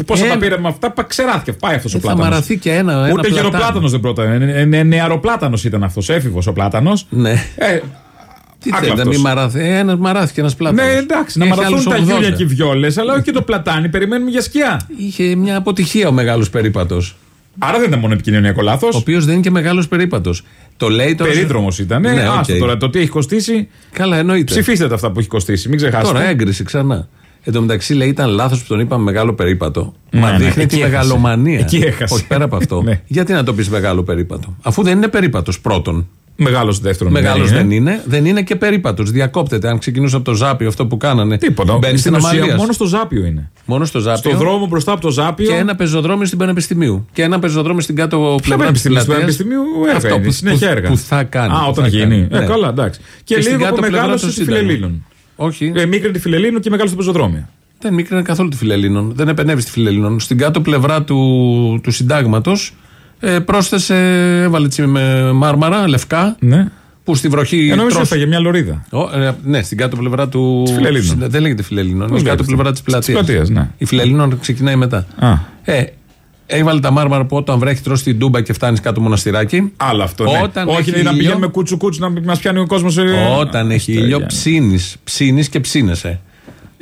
Πόσα Ένα. τα πήραμε αυτά, πα- ξεράθηκε. Πάει αυτός ο Ε, θα πλάτανος. μαραθεί και ένα. ένα Ούτε πλατάνι. γεροπλάτανος δεν πρώτα. Νεαροπλάτανος ήταν αυτός, έφηβος ο πλάτανος. Ναι. Ε, Τι άκλαυτος. θέλετε, μην μαραθεί. Ένας μαράθηκε ένας πλάτανος. ναι, εντάξει, να μαραθούν τα γιούλια και οι βιόλες, αλλά όχι και το πλατάνι, περιμένουμε για σκιά. Είχε μια αποτυχία ο μεγάλος περίπατος. Άρα δεν ήταν μόνο επικοινωνιακό λάθος. Ο οποίος δεν είναι και μεγάλος περίπατος. Το λέει τώρα. Περίδρομο ήταν. Ναι, Ναι, οκ. άστο τώρα. Το τι έχει κοστίσει. Καλά, εννοείται. Ψηφίστε τα αυτά που έχει κοστίσει. Μην ξεχάσετε. Τώρα έγκρισε ξανά. Εν τω μεταξύ λέει ήταν λάθος που τον είπαμε μεγάλο περίπατο. Μα Ναι, ναι, δείχνει εκεί τη έχασε. μεγαλομανία. Εκεί έχασε. Όχι πέρα από αυτό. Ναι. Γιατί να το πεις μεγάλο περίπατο; Αφού δεν είναι περίπατος πρώτον. Μεγάλος δεύτερον. Μεγάλος δεν δεν είναι. Δεν είναι και περίπατος. Διακόπτεται. Αν ξεκινούσε από το ζάπιο αυτό που κάνανε. Τίποτα. Μπαίνει Στην στην ουσία αμαλίας. μόνο στο Ζάπιο είναι. Μόνο στο ζάπιο. Στο δρόμο μπροστά από το Ζάπιο. Και ένα πεζοδρόμιο στην Πανεπιστημίου. Και ένα πεζοδρόμιο στην κάτω πλευρά της Πανεπιστημίου, στο πλατείας. Πανεπιστημίου έργα Αυτό είναι, που, συνέχεια που- έργα. που θα κάνει. Α, που όταν θα γίνει. κάνει. Ε, καλά, εντάξει. Και, στην λίγο κάτω που πλευρά μεγάλωσε του στη Σύνταγμα. Φιλελίνων. Όχι. Ε, μίκρινε τη Φιλελίνων και μεγάλωσε το πεζοδρόμιο. Δεν μίκρινε καθόλου τη Φιλελλήνων. Δεν επενεύει στη Φιλελλήνων. Στην κάτω πλευρά του, του συντάγματος ε, πρόσθεσε, έβαλε έτσι με μάρμαρα, λευκά, Ναι. που στη βροχή. Ενώ τρως- έφαγε μια λωρίδα. Ω, ε, ναι, στην κάτω πλευρά του. Της Φιλελλήνων. Δεν λέγεται Φιλελλήνων. Είναι Πώς στην κάτω λέγεται; πλευρά της πλατείας. Της πλατείας, ναι. Η Φιλελλήνων ξεκινάει μετά. Α. Ε, έβαλε τα μάρμαρα που όταν βρέχει τρώσει την τούμπα και φτάνεις κάτω μοναστηράκι. Άλλο αυτό. Ναι. Όταν Όχι έχει να ήλιο- πηγαίνουμε κούτσου κούτσου να μας πιάνει ο κόσμος. Όταν έχει ήλιο, ψήνεις. Ψήνεις και ψήνεσαι.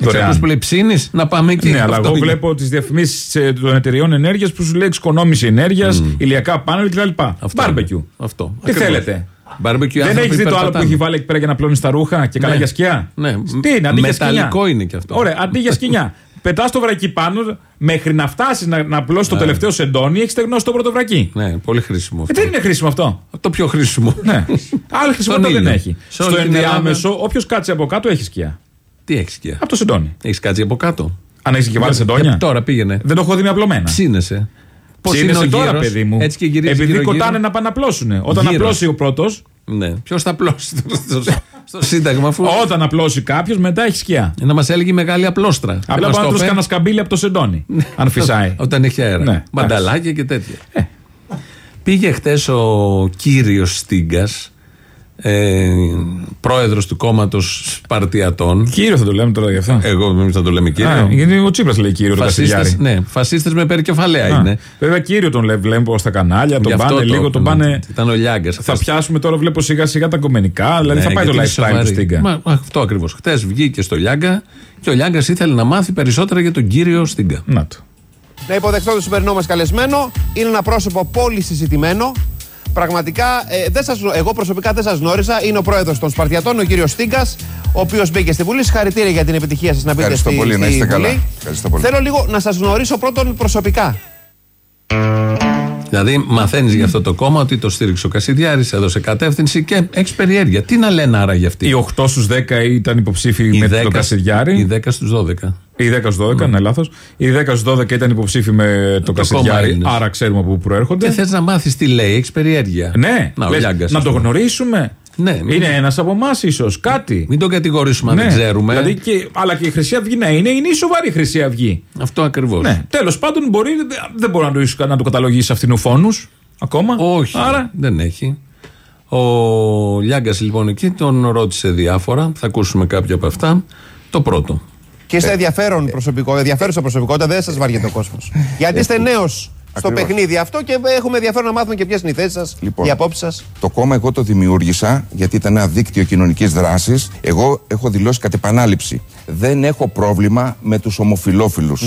Έτσι, Δωρεάν. ακούς που λέει ψήνεις, να πάμε εκεί. Ναι, αλλά Αυτό εγώ είναι. βλέπω τις διαφημίσεις των εταιριών ενέργειας που σου λέει εξοικονόμηση ενέργειας, ηλιακά πάνελ κτλ. Μπάρμπεκιου. Αυτό. Τι Ακριβώς. θέλετε; Barbecue Δεν άνθρωποι έχεις δει το άλλο που περπατάνε. έχει βάλει εκεί πέρα για να πλώνεις τα ρούχα και καλά Ναι. για σκιά; Ναι. Τι είναι, αντί για σκιά; Μεταλλικό είναι και αυτό. Ωραία, αντί για σκηνιά. Πετάς το βρακί πάνω, μέχρι να φτάσεις να, να απλώσει το Ναι. τελευταίο σεντόνι, έχεις στεγνώσει το πρώτο βρακί. Ναι, πολύ χρήσιμο Ε, αυτό. δεν είναι χρήσιμο αυτό. Το πιο χρήσιμο. Ναι. Άλλη χρησιμότητα Στον δεν ήλιο. έχει. Σε όλη Στο την ενδιάμεσο, όποιος κάτσει από κάτω έχει σκιά. Τι έχεις σκιά. Από το σεντόνι. Έχεις κάτσει από κάτω. Αν έχεις και βάλει Ε, σεντόνια. Τώρα πήγαινε. Δεν το έχω δει με απλωμένα. Ψήνεσαι. Πώς είναι ο Ψήνεσαι τώρα, γύρος, παιδί μου. Έτσι και γυρίζει Επειδή γύρω-γύρω. κοτάνε να πάνε να πλώσουν. Όταν Γύρος. απλώσει ο πρώτος. Ναι. Ποιος θα απλώσει στο, στο, στο Σύνταγμα, αφού. Όταν απλώσει κάποιος, μετά έχει σκιά. Να μας έλεγε η μεγάλη απλόστρα. Δεν Απλά μας μπορεί να το τρώσει είπε. κανένα σκαμπίλι από το σεντόνι. αν φυσάει. Όταν έχει αέρα. Ναι, Μανταλάκια και τέτοια. Πήγε χτες ο κύριος Στίγκας, ε, πρόεδρος του κόμματος Σπαρτιατών. Κύριο θα το λέμε τώρα γι' αυτό. Εγώ νομίζω θα το λέμε κύριο. Α, γιατί ο Τσίπρας λέει κύριο τον Φασίστες, Κασιδιάρη. ναι, φασίστες με περικεφαλαία Α, είναι. Βέβαια κύριο τον λέ- βλέπω στα κανάλια, τον Γι' αυτό πάνε το λίγο, τον είπαμε. πάνε. Ήταν ο Λιάγκας. Θα πιάσουμε τώρα, βλέπω σιγά σιγά τα κομμενικά, δηλαδή Ναι, θα πάει το γιατί είναι lifestyle του σοβαρή. Στίγκα. Μα, αυτό ακριβώς. Χτε βγήκε στο Λιάγκα και ο Λιάγκας ήθελε να μάθει περισσότερα για τον κύριο Στίγκα. Να το. Να υποδεχτώ τον σημερινό μας καλεσμένο. Είναι ένα πρόσωπο πολύ συζητημένο. Πραγματικά, ε, δεν σας, γνω- εγώ προσωπικά δεν σας γνώριζα. Είναι ο πρόεδρος των Σπαρτιατών, ο κύριος Στίγκας, ο οποίος μπήκε στη Βουλή. Συγχαρητήρια για την επιτυχία σας να μπείτε Ευχαριστώ στη, πολύ, να στη είστε Βουλή. καλά. Ευχαριστώ πολύ. Θέλω λίγο να σας γνωρίσω πρώτον προσωπικά. Δηλαδή, μαθαίνεις για αυτό το κόμμα ότι το στήριξε ο Κασιδιάρης, έδωσε κατεύθυνση και έχεις περιέργεια. Τι να λένε άρα για αυτή; Οι 8 στους 10 ήταν υποψήφοι με 10 τον Κασιδιάρη. Οι 10 στους 12. Οι 10 στου 12, ναι, λάθος. Οι 10 στου 12 ήταν υποψήφοι με τον κόμμα Κασιδιάρη, Έλληνες. άρα ξέρουμε από πού προέρχονται. Και θες να μάθεις τι λέει, έχεις περιέργεια. Ναι, να, ο λες, Λιάγκας, να ας το πούμε. γνωρίσουμε. Ναι, μην- Είναι ένας από εμάς, ίσως κάτι. Μην τον κατηγορήσουμε αν Ναι, δεν ξέρουμε. Δηλαδή και, αλλά και η Χρυσή Αυγή να είναι, είναι η σοβαρή Χρυσή Αυγή. Αυτό ακριβώς. Ναι. Τέλος πάντων, μπορεί, δεν μπορεί να το, να το καταλογίσει αυτινοφόνου ακόμα. Όχι. Άρα. Δεν έχει. Ο Λιάγκας λοιπόν εκεί τον ρώτησε διάφορα. Θα ακούσουμε κάποια από αυτά. Το πρώτο. Και είστε ενδιαφέρον προσωπικό, ενδιαφέρουσα προσωπικότητα, δεν σας βαριέται ο κόσμος. Γιατί είστε νέος στο Ακριβώς. παιχνίδι αυτό και έχουμε ενδιαφέρον να μάθουμε και ποιες είναι οι θέσεις σας, Λοιπόν. οι απόψεις σας. Το κόμμα εγώ το δημιούργησα γιατί ήταν ένα δίκτυο κοινωνικής δράσης. Εγώ έχω δηλώσει κατ' επανάληψη. Δεν έχω πρόβλημα με τους ομοφυλόφιλου.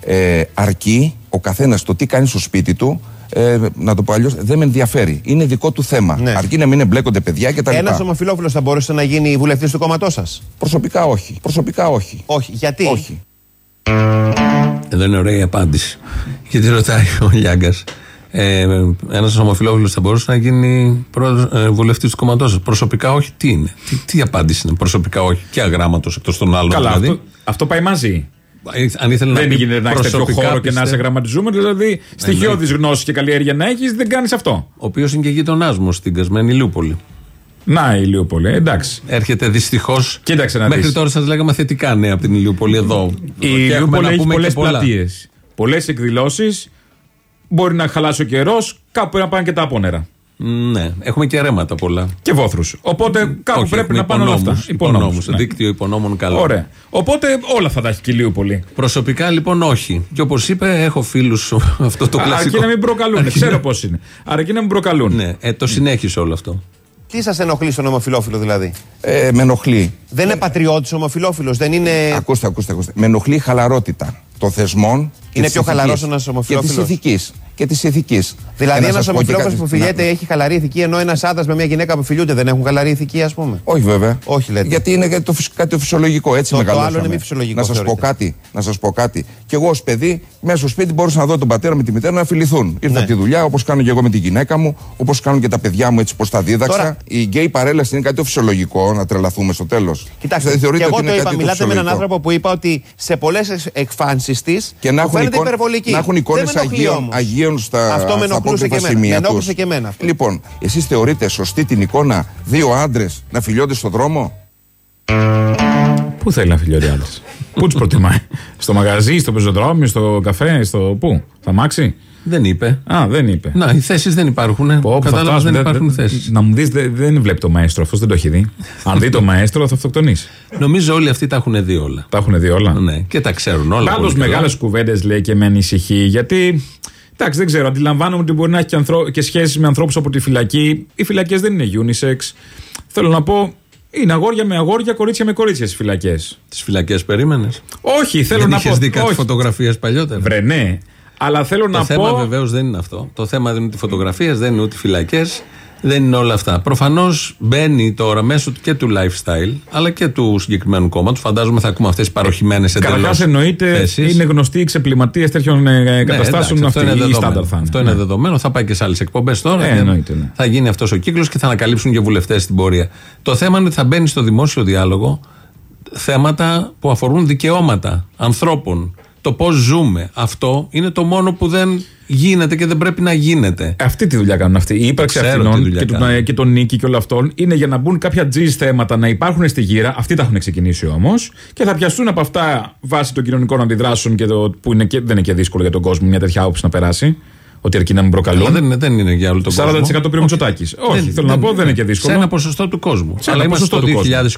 Ε, αρκεί ο καθένας το τι κάνει στο σπίτι του. Ε, να το πω αλλιώς, δεν με ενδιαφέρει. Είναι δικό του θέμα. Αρκεί να μην εμπλέκονται παιδιά κτλ. Ένας ομοφυλόφιλος θα μπορούσε να γίνει βουλευτής του κόμματός σας; Προσωπικά όχι. Προσωπικά όχι. Όχι. Γιατί; Όχι. Εδώ είναι ωραία η απάντηση. Γιατί ρωτάει ο Λιάγκας. Ε, Ένας ομοφυλόφιλος θα μπορούσε να γίνει ε, βουλευτής του κόμματός σας; Προσωπικά όχι, τι είναι; Τι, τι απάντηση είναι, προσωπικά όχι; Και αγράμματος εκτός των άλλων. Καλά, δηλαδή. αυτό, αυτό πάει μαζί. Ε, Αν ήθελε δεν πει γίνεται να έχεις τέτοιο προσωπικά, χώρο και να είσαι πιστεύω. γραμματιζούμενος. Δηλαδή, στοιχειώδης γνώσης και καλλιέργεια να έχεις, δεν κάνεις αυτό. Ο οποίος είναι και γείτονά μου στην Κασμένη Ηλιούπολη. Να, η Ηλιούπολη, εντάξει. Έρχεται δυστυχώς. Κοίταξε να Μέχρι δεις. τώρα σας λέγαμε θετικά νέα από την Ηλιούπολη εδώ. Η Και έχουμε Ηλιούπολη να έχει πούμε και πολλές πολλά. πλατείες. Πολλές εκδηλώσεις. Μπορεί να χαλάσει ο καιρός, κάπου πρέπει να πάνε και τα απόνερα. Ναι, έχουμε και ρέματα πολλά. Και βόθρους. Οπότε κάπου Όχι, πρέπει έχουμε να πάνε όλα αυτά. υπονόμους, Υπονόμους, υπονόμους, ναι. Δίκτυο υπονόμων καλό. Ωραία. Οπότε όλα θα τα έχει και η Ηλιούπολη. Προσωπικά λοιπόν όχι. Και όπως είπε, έχω φίλους αυτό το Α, κλασικό. Αρκεί να μην προκαλούν. Αρκεί Ξέρω να- πώς είναι. Αρκεί να μην προκαλούν. Ναι, ε, το συνέχισε όλο αυτό. Τι σας ενοχλεί στον ομοφυλόφιλο δηλαδή; Ε, με ενοχλεί. Δεν είναι πατριώτης ομοφυλόφιλος, δεν είναι. Ακούστε, ακούστε, ακούστε. Με ενοχλεί η χαλαρότητα των θεσμών. και Είναι της πιο χαλαρός ηθικής. ένας ομοφυλόφιλος. Και της ηθικής. Και της ηθικής. Δηλαδή, ένα ομοφυλόφιλο που φιλιέται έχει χαλαρή ηθική, ενώ ένας άντρας με μια γυναίκα που φιλιούνται δεν έχουν χαλαρή ηθική, ας πούμε. Όχι βέβαια. Όχι λέτε. Γιατί είναι κάτι το, φυσ- κάτι το φυσιολογικό. Έτσι Το- το μεγαλώσαμε. άλλο είναι μη φυσιολογικό, Να σας πω θεωρείτε. κάτι. Να σας πω κάτι. Και εγώ ως παιδί, μέσα στο σπίτι μπορούσα να δω τον πατέρα με τη μητέρα να φιληθούν. Ήρθα Ναι. από τη δουλειά, όπως κάνω και εγώ με τη γυναίκα μου, όπως κάνουν και τα παιδιά μου έτσι πώς τα δίδαξα. Τώρα- Η γκέι παρέλαση είναι κάτι το φυσιολογικό, να τρελαθούμε στο τέλος. Κοιτάξτε, δεν και θεωρείτε εγώ ότι το είναι είπα, κάτι μιλάτε με έναν φυσιολογικό. άνθρωπο που είπα ότι σε πολλές εκφάνσεις της Και να έχουν, φαίνεται εικόνα- υπερβολική. να έχουν εικόνε Δεν με ενοχλεί Αγίων, όμως. Αγίων στα, Αυτό με στα ενοχλούσε και απόκρυφα εμένα. Με σημεία ενόχλησε τους. και εμένα αυτό. Λοιπόν, εσείς θεωρείτε σωστή την εικόνα δύο άντρες να φιλιώνται στον δρόμο; Πού θέλει να φιλιώνει άλλο. Πού τους προτιμάει; στο μαγαζί, στο πεζοδρόμιο, στο καφέ, στο. Πού; Θα μάξει. Δεν είπε. Α, δεν είπε. Να, οι θέσεις δεν υπάρχουν. Πω, που θα Κατάλαβα, φτάσουμε, δεν δεν- υπάρχουν δεν- θέσεις. Να μου δεις, δεν βλέπει το μαέστρο, αυτός δεν το έχει δει. Αν δει το μαέστρο, θα αυτοκτονήσει. Νομίζω όλοι αυτοί τα έχουν δει όλα. Τα έχουν δει όλα. Ναι, και τα ξέρουν όλα. Πάντως πολύ καλά. μεγάλες κουβέντες λέει και με ανησυχεί γιατί. Εντάξει, δεν ξέρω. Αντιλαμβάνομαι ότι μπορεί να έχει και, ανθρω... και σχέσεις με ανθρώπους από τη φυλακή. Οι φυλακές δεν είναι unisex. Θέλω να πω, είναι αγόρια με αγόρια, κορίτσια με κορίτσια στις φυλακές. Τις φυλακές περίμενες; Όχι, θέλω Δεν να είχες πω. δει κάτι όχι. φωτογραφίες παλιότερα; Βρε, ναι. Αλλά θέλω Το να θέμα πω. βεβαίως δεν είναι αυτό. Το θέμα δεν είναι ούτε φωτογραφίες, δεν είναι ούτε φυλακές, δεν είναι όλα αυτά. Προφανώς μπαίνει τώρα μέσω και του lifestyle, αλλά και του συγκεκριμένου κόμματος. Φαντάζομαι θα ακούμε αυτές τις παροχημένες εντελώς. Καταρχάς εννοείται είναι γνωστοί οι ξεπληματίες τέτοιων ε, καταστάσεων Ναι, αυτό αυτοί. είναι ή δεδομένο. στάνταρ θα είναι. Αυτό είναι Ναι. δεδομένο. Θα πάει και σε άλλες εκπομπές τώρα. Ε, και εννοείται, ναι. Θα γίνει αυτός ο κύκλος και θα ανακαλύψουν και βουλευτές στην πορεία. Το θέμα είναι ότι θα μπαίνει στο δημόσιο διάλογο θέματα που αφορούν δικαιώματα ανθρώπων. Το πώς ζούμε. Αυτό είναι το μόνο που δεν γίνεται και δεν πρέπει να γίνεται. Αυτή τη δουλειά κάνουν αυτοί. Η ύπαρξη Ξέρω τι αυτών δουλειά και, του, κάνουν. και τον νίκη και όλων αυτών είναι για να μπουν κάποια τζις θέματα να υπάρχουν στη γύρα. Αυτοί τα έχουν ξεκινήσει όμως. Και θα πιαστούν από αυτά βάσει των κοινωνικών αντιδράσεων και το, που είναι και, δεν είναι και δύσκολο για τον κόσμο μια τέτοια άποψη να περάσει. Ότι αρκεί να μην προκαλούν. Αλλά δεν είναι, δεν είναι για όλο τον 40% κόσμο. πήρε ο Μητσοτάκης. Όχι, θέλω να πω, δεν είναι και δύσκολο. Σε ένα ποσοστό του κόσμου. Σε Αλλά ένα είμαστε το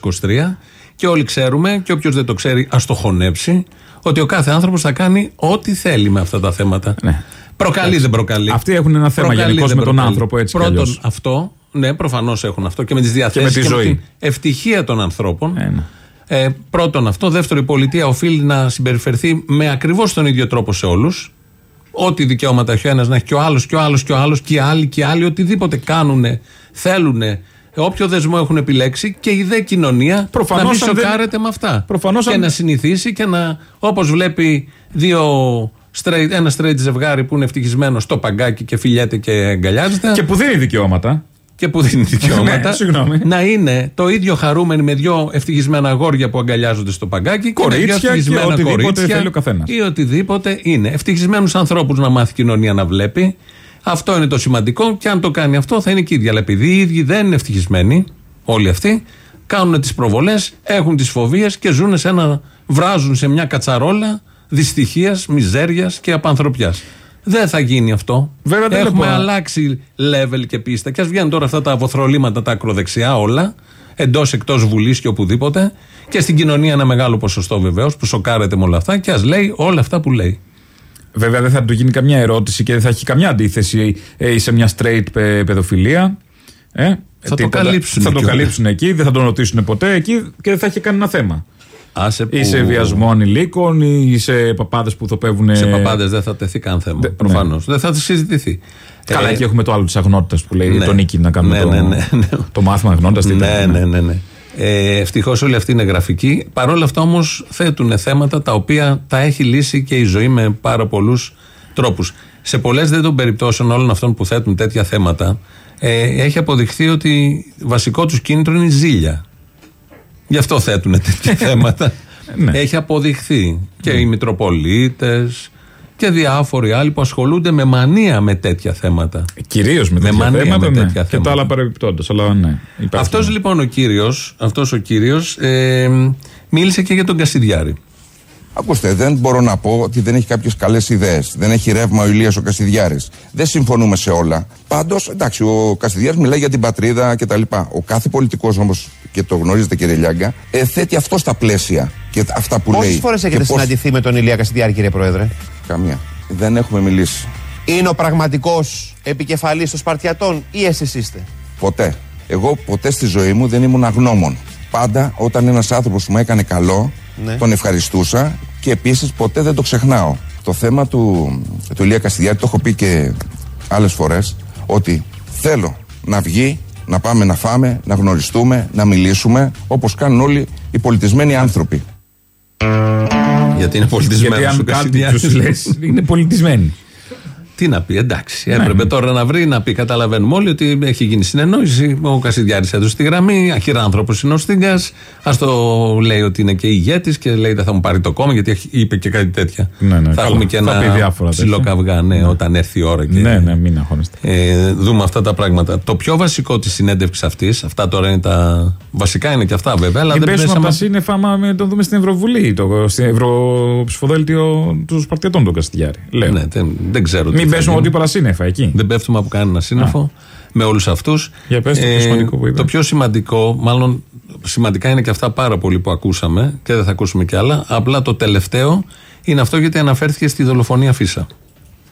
ποσοστό του 2023 και όλοι ξέρουμε, και όποιος δεν το ξέρει, ας το χωνέψει, ότι ο κάθε άνθρωπος θα κάνει ό,τι θέλει με αυτά τα θέματα. Προκαλεί, δεν προκαλεί. Ναι. Αυτοί έχουν ένα θέμα Προκαλεί, γενικώς δεν με τον προκαλεί. άνθρωπο έτσι κι Πρώτον, αλλιώς. αυτό, ναι, προφανώς έχουν αυτό και με τις διαθέσεις τη ζωή. την ευτυχία των ανθρώπων. Ε, πρώτον αυτό. Δεύτερο, η πολιτεία οφείλει να συμπεριφερθεί με ακριβώς τον ίδιο τρόπο σε όλους. Ό,τι δικαιώματα έχει ο ένας να έχει και ο άλλος και ο άλλος και ο άλλος και οι άλλοι και οι άλλοι, οτιδήποτε κάνουν, θέλουν, όποιο δεσμό έχουν επιλέξει και η δε κοινωνία Προφανώς, να μην αν δεν- σοκάρεται με αυτά. Προφανώς, και αν- να συνηθίσει και να, όπως βλέπει δύο straight, ένα straight ζευγάρι που είναι ευτυχισμένο στο παγκάκι και φιλιέται και αγκαλιάζεται. Και που δίνει δικαιώματα. Και που δίνει δικαιώματα. Ναι, συγγνώμη. να είναι το ίδιο χαρούμενοι με δύο ευτυχισμένα αγόρια που αγκαλιάζονται στο παγκάκι και με δύο Κορίτσια και ευτυχισμένα οτιδήποτε κορίτσια θέλει ο καθένας. Ή οτιδήποτε είναι. Ευτυχισμένους ανθρώπους να μάθει η κοινωνία να βλέπει. Αυτό είναι το σημαντικό και αν το κάνει αυτό θα είναι και ίδια. Αλλά επειδή οι ίδιοι δεν είναι ευτυχισμένοι, όλοι αυτοί, κάνουν τις προβολές, έχουν τις φοβίες και ζουν σε ένα. βράζουν σε μια κατσαρόλα δυστυχίας, μιζέριας και απανθρωπιάς. Δεν θα γίνει αυτό. Βέβαια, δεν Έχουμε λέω- αλλάξει level και πίστα. Και ας βγαίνουν τώρα αυτά τα βοθρολίματα, τα ακροδεξιά όλα, εντός εκτός Βουλής και οπουδήποτε. Και στην κοινωνία ένα μεγάλο ποσοστό βεβαίως που σοκάρεται με όλα αυτά και ας λέει όλα αυτά που λέει. Βέβαια δεν θα του γίνει καμιά ερώτηση και δεν θα έχει καμιά αντίθεση ε, σε μια straight πε- παιδοφιλία. Ε, το τίποτα. καλύψουν Θα το κιόλας. καλύψουν εκεί, δεν θα τον ρωτήσουν ποτέ εκεί και δεν θα έχει κανένα θέμα. Άσε Ή που- σε βιασμό ανηλίκων ή σε παπάδες που θοπεύουν. Σε παπάδες δεν θα τεθεί καν θέμα. Προφανώς. Δεν θα συζητηθεί. Καλά, Ε, εκεί έχουμε το άλλο της αγνότητας που λέει ναι. τον νίκη να κάνουμε Ναι, το, ναι, ναι, ναι. το μάθημα αγνότητας. Ναι, ναι, ναι. ναι. Ε, Ευτυχώς όλοι αυτοί είναι γραφικοί. Παρ' όλα αυτά όμως θέτουν θέματα τα οποία τα έχει λύσει και η ζωή με πάρα πολλούς τρόπους. Σε πολλές δε των περιπτώσεων όλων αυτών που θέτουν τέτοια θέματα, ε, έχει αποδειχθεί ότι βασικό τους κίνητρο είναι η ζήλια. Γι' αυτό θέτουν τέτοια θέματα. Έχει αποδειχθεί. Και οι Μητροπολίτες και διάφοροι άλλοι που ασχολούνται με μανία με τέτοια θέματα. Κυρίως με τέτοια μανία θέματα. με ναι. τέτοια Και θέματα. τα άλλα παρεμπιπτόντα. Αλλά ναι. υπάρχει Αυτός θέμα. λοιπόν ο κύριος, αυτός ο κύριος, ε, μίλησε και για τον Κασιδιάρη. Ακούστε, δεν μπορώ να πω ότι δεν έχει κάποιες καλές ιδέες. Δεν έχει ρεύμα ο Ηλίας ο Κασιδιάρης. Δεν συμφωνούμε σε όλα. Πάντως, εντάξει, ο Κασιδιάρης μιλάει για την πατρίδα κτλ. Ο κάθε πολιτικός όμως, και το γνωρίζετε κύριε Λιάγκα, ε, θέτει αυτό στα πλαίσια και αυτά που λέει. Πόσε φορές Και έχετε πώς- συναντηθεί με τον Ηλία Κασιδιάρη, κύριε Πρόεδρε; Καμία. Δεν έχουμε μιλήσει. Είναι ο πραγματικός επικεφαλής των Σπαρτιατών ή εσείς είστε; Ποτέ. Εγώ ποτέ στη ζωή μου δεν ήμουν αγνώμων. Πάντα όταν ένας άνθρωπος μου έκανε καλό, Ναι. τον ευχαριστούσα και επίσης ποτέ δεν το ξεχνάω. Το θέμα του, του Ηλία Καστιδιάρη το έχω πει και άλλες φορές ότι θέλω να βγει, να πάμε να φάμε, να γνωριστούμε, να μιλήσουμε όπως κάνουν όλοι οι πολιτισμένοι άνθρωποι. Γιατί είναι πολιτισμένο. Γιατί αν κάτι τους λες, είναι πολιτισμένοι. Τι να πει, εντάξει. Έπρεπε τώρα να βρει να πει. Καταλαβαίνουμε όλοι ότι έχει γίνει συνεννόηση. Ο Κασιδιάρης έδωσε τη γραμμή. Αχυράνθρωπο είναι ο Στίγκας. Α το λέει ότι είναι και ηγέτης και λέει δεν θα μου πάρει το κόμμα γιατί έχει- είπε και κάτι τέτοια. Ναι, ναι, θα καλά. έχουμε και Θα πει ένα διάφορα τέτοια. ψηλό καυγά, ναι, όταν έρθει η ώρα. Και Ναι, ναι, μην αγχώνεστε. ε, δούμε αυτά τα πράγματα. Το πιο βασικό της συνέντευξης αυτής, αυτά τώρα είναι τα. Βασικά είναι και αυτά βέβαια, αλλά Μην δεν πέσουμε από πέσαμε. τα σύννεφα άμα με τον δούμε στην Ευρωβουλή, το, στην Ευρωψηφοδέλτιο του Σπαρτιατών τον Καστιδιάρη. Λέω. Ναι, δεν, δεν ξέρω. Τι Μην θα πέσουμε γίνει. από τίποτα σύννεφα εκεί. Δεν πέφτουμε από κανένα σύννεφο με όλους αυτούς. Για πες το πιο σημαντικό που είπες. Το πιο σημαντικό, μάλλον σημαντικά είναι και αυτά πάρα πολύ που ακούσαμε και δεν θα ακούσουμε κι άλλα. Απλά το τελευταίο είναι αυτό γιατί αναφέρθηκε στη δολοφονία Φίσα.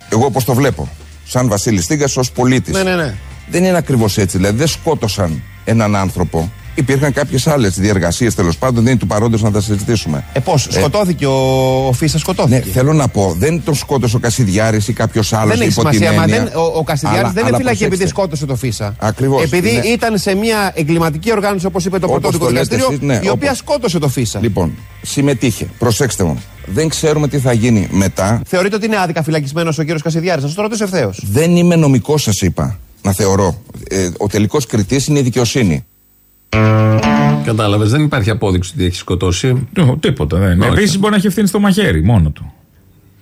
Εγώ όπω το βλέπω, σαν Βασίλης Στίγκας ως πολίτης. Ναι, ναι, ναι. Δεν είναι ακριβώς έτσι. Δηλαδή δεν σκότωσαν έναν άνθρωπο. Υπήρχαν κάποιες άλλες διεργασίες τέλος πάντων, δεν είναι του παρόντος να τα συζητήσουμε. Ε, πώς, σκοτώθηκε ο, ο Φίσα, σκοτώθηκε; Ναι, θέλω να πω, δεν τον σκότωσε ο Κασιδιάρης ή κάποιος άλλος δεν έχει υπό την σημασία. Μα έννοια. δεν, ο ο Κασιδιάρης Αλλά- δεν είναι αλλά φυλακή επειδή προσέξτε. σκότωσε το Φίσα. Ακριβώς, Επειδή είναι- ήταν σε μια εγκληματική οργάνωση, όπως είπε το Όπως πρωτότυπο το λέτε δικαστήριο, εσείς, ναι, η οποία όπως. σκότωσε το Φίσα. Λοιπόν, συμμετείχε. Προσέξτε μου. Δεν ξέρουμε τι θα γίνει μετά. Θεωρείτε ότι είναι άδικα φυλακισμένος ο κύριος Κασιδιάρης; Θα σας το ρωτήσω ευθέως. Δεν είμαι νομικός, σας είπα. Να θεωρώ. Ε, ο τελικός κριτής είναι η δικαιοσύνη. Κατάλαβες, δεν υπάρχει απόδειξη ότι έχει σκοτώσει. Το- Τίποτα δεν είναι. Όχι. Επίσης μπορεί να έχει ευθύνη στο μαχαίρι μόνο του.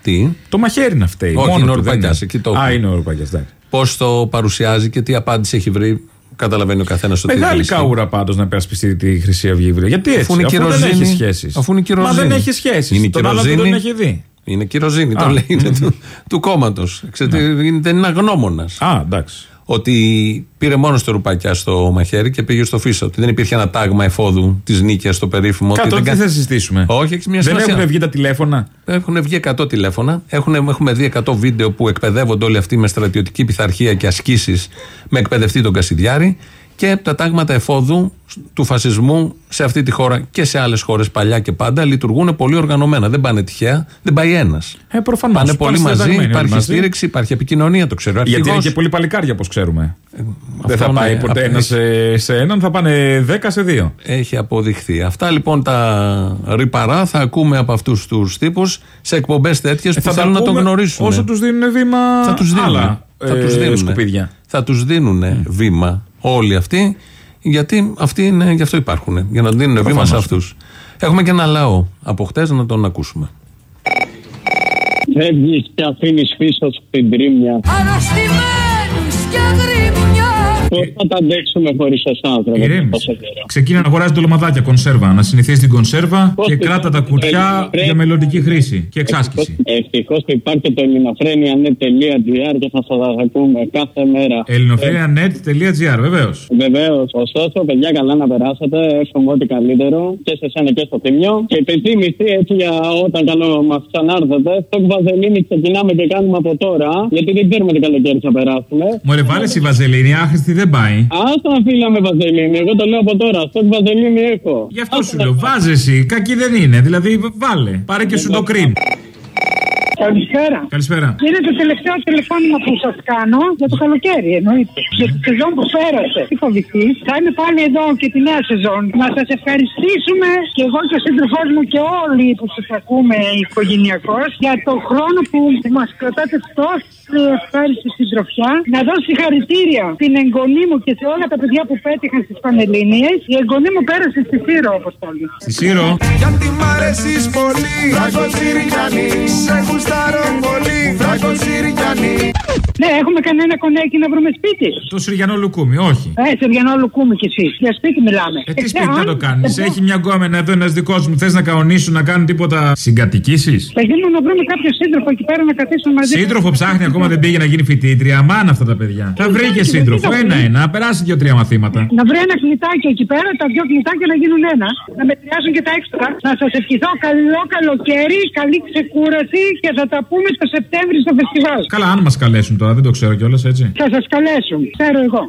Τι; Το μαχαίρι να φταίει. Όχι, μόνο είναι ο του, δεν Ρουπακιάς, εκεί το Α, έχουμε. είναι ο Ρουπακιάς, εντάξει. Πώς το παρουσιάζει και τι απάντηση έχει βρει, καταλαβαίνει ο καθένας ότι Μεγάλη δεν ισχύει. καούρα πάντως να υπερασπιστεί τη Χρυσή Αυγή. βρε. Γιατί έτσι, Αφού είναι αφού δεν κυροζήνη. έχει σχέσεις. Αφού είναι Μα κυροζήνη. δεν έχει σχέσεις. Είναι Τον άλλο κυροζήνη. δεν έχει δει. Είναι κυροζήνη, το Α. λέει. Είναι του, του κόμματος. Δεν είναι αγνώμονας. Α, εντάξει. Ότι πήρε μόνο στο ρουπακιά στο μαχαίρι και πήγε στο φύσο. Ότι δεν υπήρχε ένα τάγμα εφόδου της νίκαια στο περίφημο. ότι Κάτω, δεν τι κα- θα συζητήσουμε. Όχι, έχει μια Δεν σημασία. έχουν βγει τα τηλέφωνα; Έχουν βγει 100 τηλέφωνα. Έχουν, έχουμε δει 100 βίντεο που εκπαιδεύονται όλοι αυτοί με στρατιωτική πειθαρχία και ασκήσεις με εκπαιδευτή τον Κασιδιάρη. Και τα τάγματα εφόδου του φασισμού σε αυτή τη χώρα και σε άλλες χώρες παλιά και πάντα λειτουργούν πολύ οργανωμένα. Δεν πάνε τυχαία, δεν πάει ένας. Ε, προφανώς. Πάνε Πάνε πολύ μαζί, συντεταγμένοι όλοι υπάρχει μαζί. στήριξη, υπάρχει επικοινωνία, το ξέρω. Γιατί είναι αρχηγός. και πολύ παλικάρια, όπως ξέρουμε. δεν θα αυτό πάει ναι, ποτέ απ- ένας σε, σε έναν, θα πάνε 10 σε 2. Έχει αποδειχθεί. Αυτά λοιπόν τα ρηπαρά θα ακούμε από αυτούς τους τύπους σε εκπομπές τέτοιες που θα τα θέλουν να τον ακούμε γνωρίσουν. Όσο τους δίνουν βήμα. θα τους δίνουν. άλλα, θα ε, τους δίνουν. σκουπίδια. Θα τους δίνουν βήμα όλοι αυτοί, γιατί αυτοί είναι, γι' αυτό υπάρχουν. Για να δίνουν βήμα σε αυτούς. Έχουμε και ένα λαό από χτες να τον ακούσουμε. Φεύγεις και αφήνεις πίσω σου την τρίμια. Αναστημένους και αγρίμια Πώς θα τα αντέξουμε χωρίς εσάς, άνθρωποι, Ηρέμησε. τόσο καιρό. Ξεκίνα να αγοράζει ντολομαδάκια κονσέρβα. Να συνηθίσει την κονσέρβα Πώς και το κράτα τα κάνετε, κουτιά Ελληνοφρένεια. για μελλοντική χρήση και εξάσκηση. Ευτυχώς που υπάρχει και το ελληνοφρένια.net.gr και θα σας ακούμε κάθε μέρα. ελληνοφρένια.net.gr, βεβαίως. Βεβαίως. Ωστόσο, παιδιά, καλά να περάσετε. Εύχομαι ό,τι καλύτερο και σε εσένα και στο τιμιό. Και επιθύμηση έτσι για όταν καλό μας ξανάρθετε. Στο βαζελίνη ξεκινάμε και κάνουμε από τώρα. Γιατί δεν ξέρουμε τι καλοκαίρι θα περάσουμε. Μωρέ, βάλε η βαζελίνη, άχρηστη δεν πάει. Άστα να φίλα με βαζελίνη. Εγώ το λέω από τώρα. Στο βαζελίνη έχω. Γι' αυτό σου λέω, βάζε εσύ, κακή δεν είναι. Δηλαδή, βάλε. Πάρε και σου το κρύμ. Καλησπέρα. Καλησπέρα. Είναι το τελευταίο τηλεφώνημα που σας κάνω για το καλοκαίρι, εννοείται. Για τη σεζόν που πέρασε. Τι φοβηθείς; Θα είμαι πάλι εδώ και τη νέα σεζόν. Να σας ευχαριστήσουμε και εγώ και ο σύντροφός μου και όλοι που σας ακούμε οικογενειακώς για το χρόνο που μας κρατάτε τόσο ευχάριστη συντροφιά. Να δώσω συγχαρητήρια στην εγγονή μου και σε όλα τα παιδιά που πέτυχαν στις Πανελληνίες. Η εγγονή μου πέρασε στη Σύρο, όπως όλοι. Στη Σύρο. Γιατί μ' αρέσεις πολύ Φράγκο Συριανή Σε γουστάρω πολύ Φράγκο Συριανή Ναι, έχουμε κανένα κονέκι να βρούμε σπίτι. Το Συριανό Λουκούμι, όχι. Ε, σε Βιανό Λουκούμι κι εσύ. Για σπίτι μιλάμε. Ε, τι σπίτι θα το κάνεις; Έχει μια γκόμενα εδώ ένας δικός μου. Θες να καονίσουν να κάνουν τίποτα συγκατοικήσεις; Θα γίνουμε να βρούμε κάποιο σύντροφο εκεί πέρα να καθίσουμε μαζί. Σύντροφο ψάχνει ακόμα δεν πήγε να γίνει φοιτήτρια. Αμάν αυτά τα παιδιά. Θα βρει και σύντροφο. Ένα-ένα. Να περάσει δύο-τρία μαθήματα. Να βρει ένα κνητάκι εκεί πέρα, τα δυο κνητάκια να γίνουν ένα. Να μετριάσουν και τα έξτρα. Να σας ευχηθώ καλό καλοκαίρι, καλή ξεκούραση και θα τα πούμε το Σεπτέμβρη στο φεστιβάλ. Καλά, αν μας καλέσουν τώρα, δεν το ξέρω κιόλας έτσι. Θα σας καλέσουν. Ξέρω εγώ.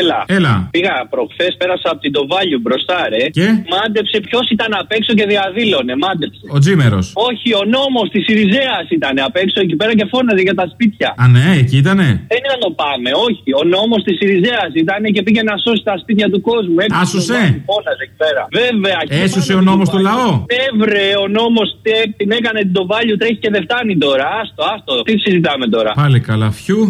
Έλα. Έλα. Πήγα προχθές, πέρασα από την Τοβάλιου μπροστά, ρε. Και; Μάντεψε ποιος ήταν απ' έξω και διαδήλωνε. Μάντεψε. Ο Τζίμερος. Όχι, ο νόμος της Ιριζέας ήταν απ' έξω εκεί πέρα και φώναζε για τα σπίτια. Α, ναι, εκεί ήτανε; Δεν ήταν το πάμε, όχι. Ο νόμος της Ιριζέας ήταν και πήγε να σώσει τα σπίτια του κόσμου. Έξω Άσωσε. στο Βάλι, Φώναζε εκεί πέρα. Βέβαια. και Έσωσε πάνω ο από νόμος την το Τοβάλιου. λαό. Ναι, βρε, ο νόμος την έκανε την Τοβάλιου, τρέχει και δεν φτάνει τώρα. Άστο, άστο. Τι συζητάμε τώρα. Πάλι καλά, φιού.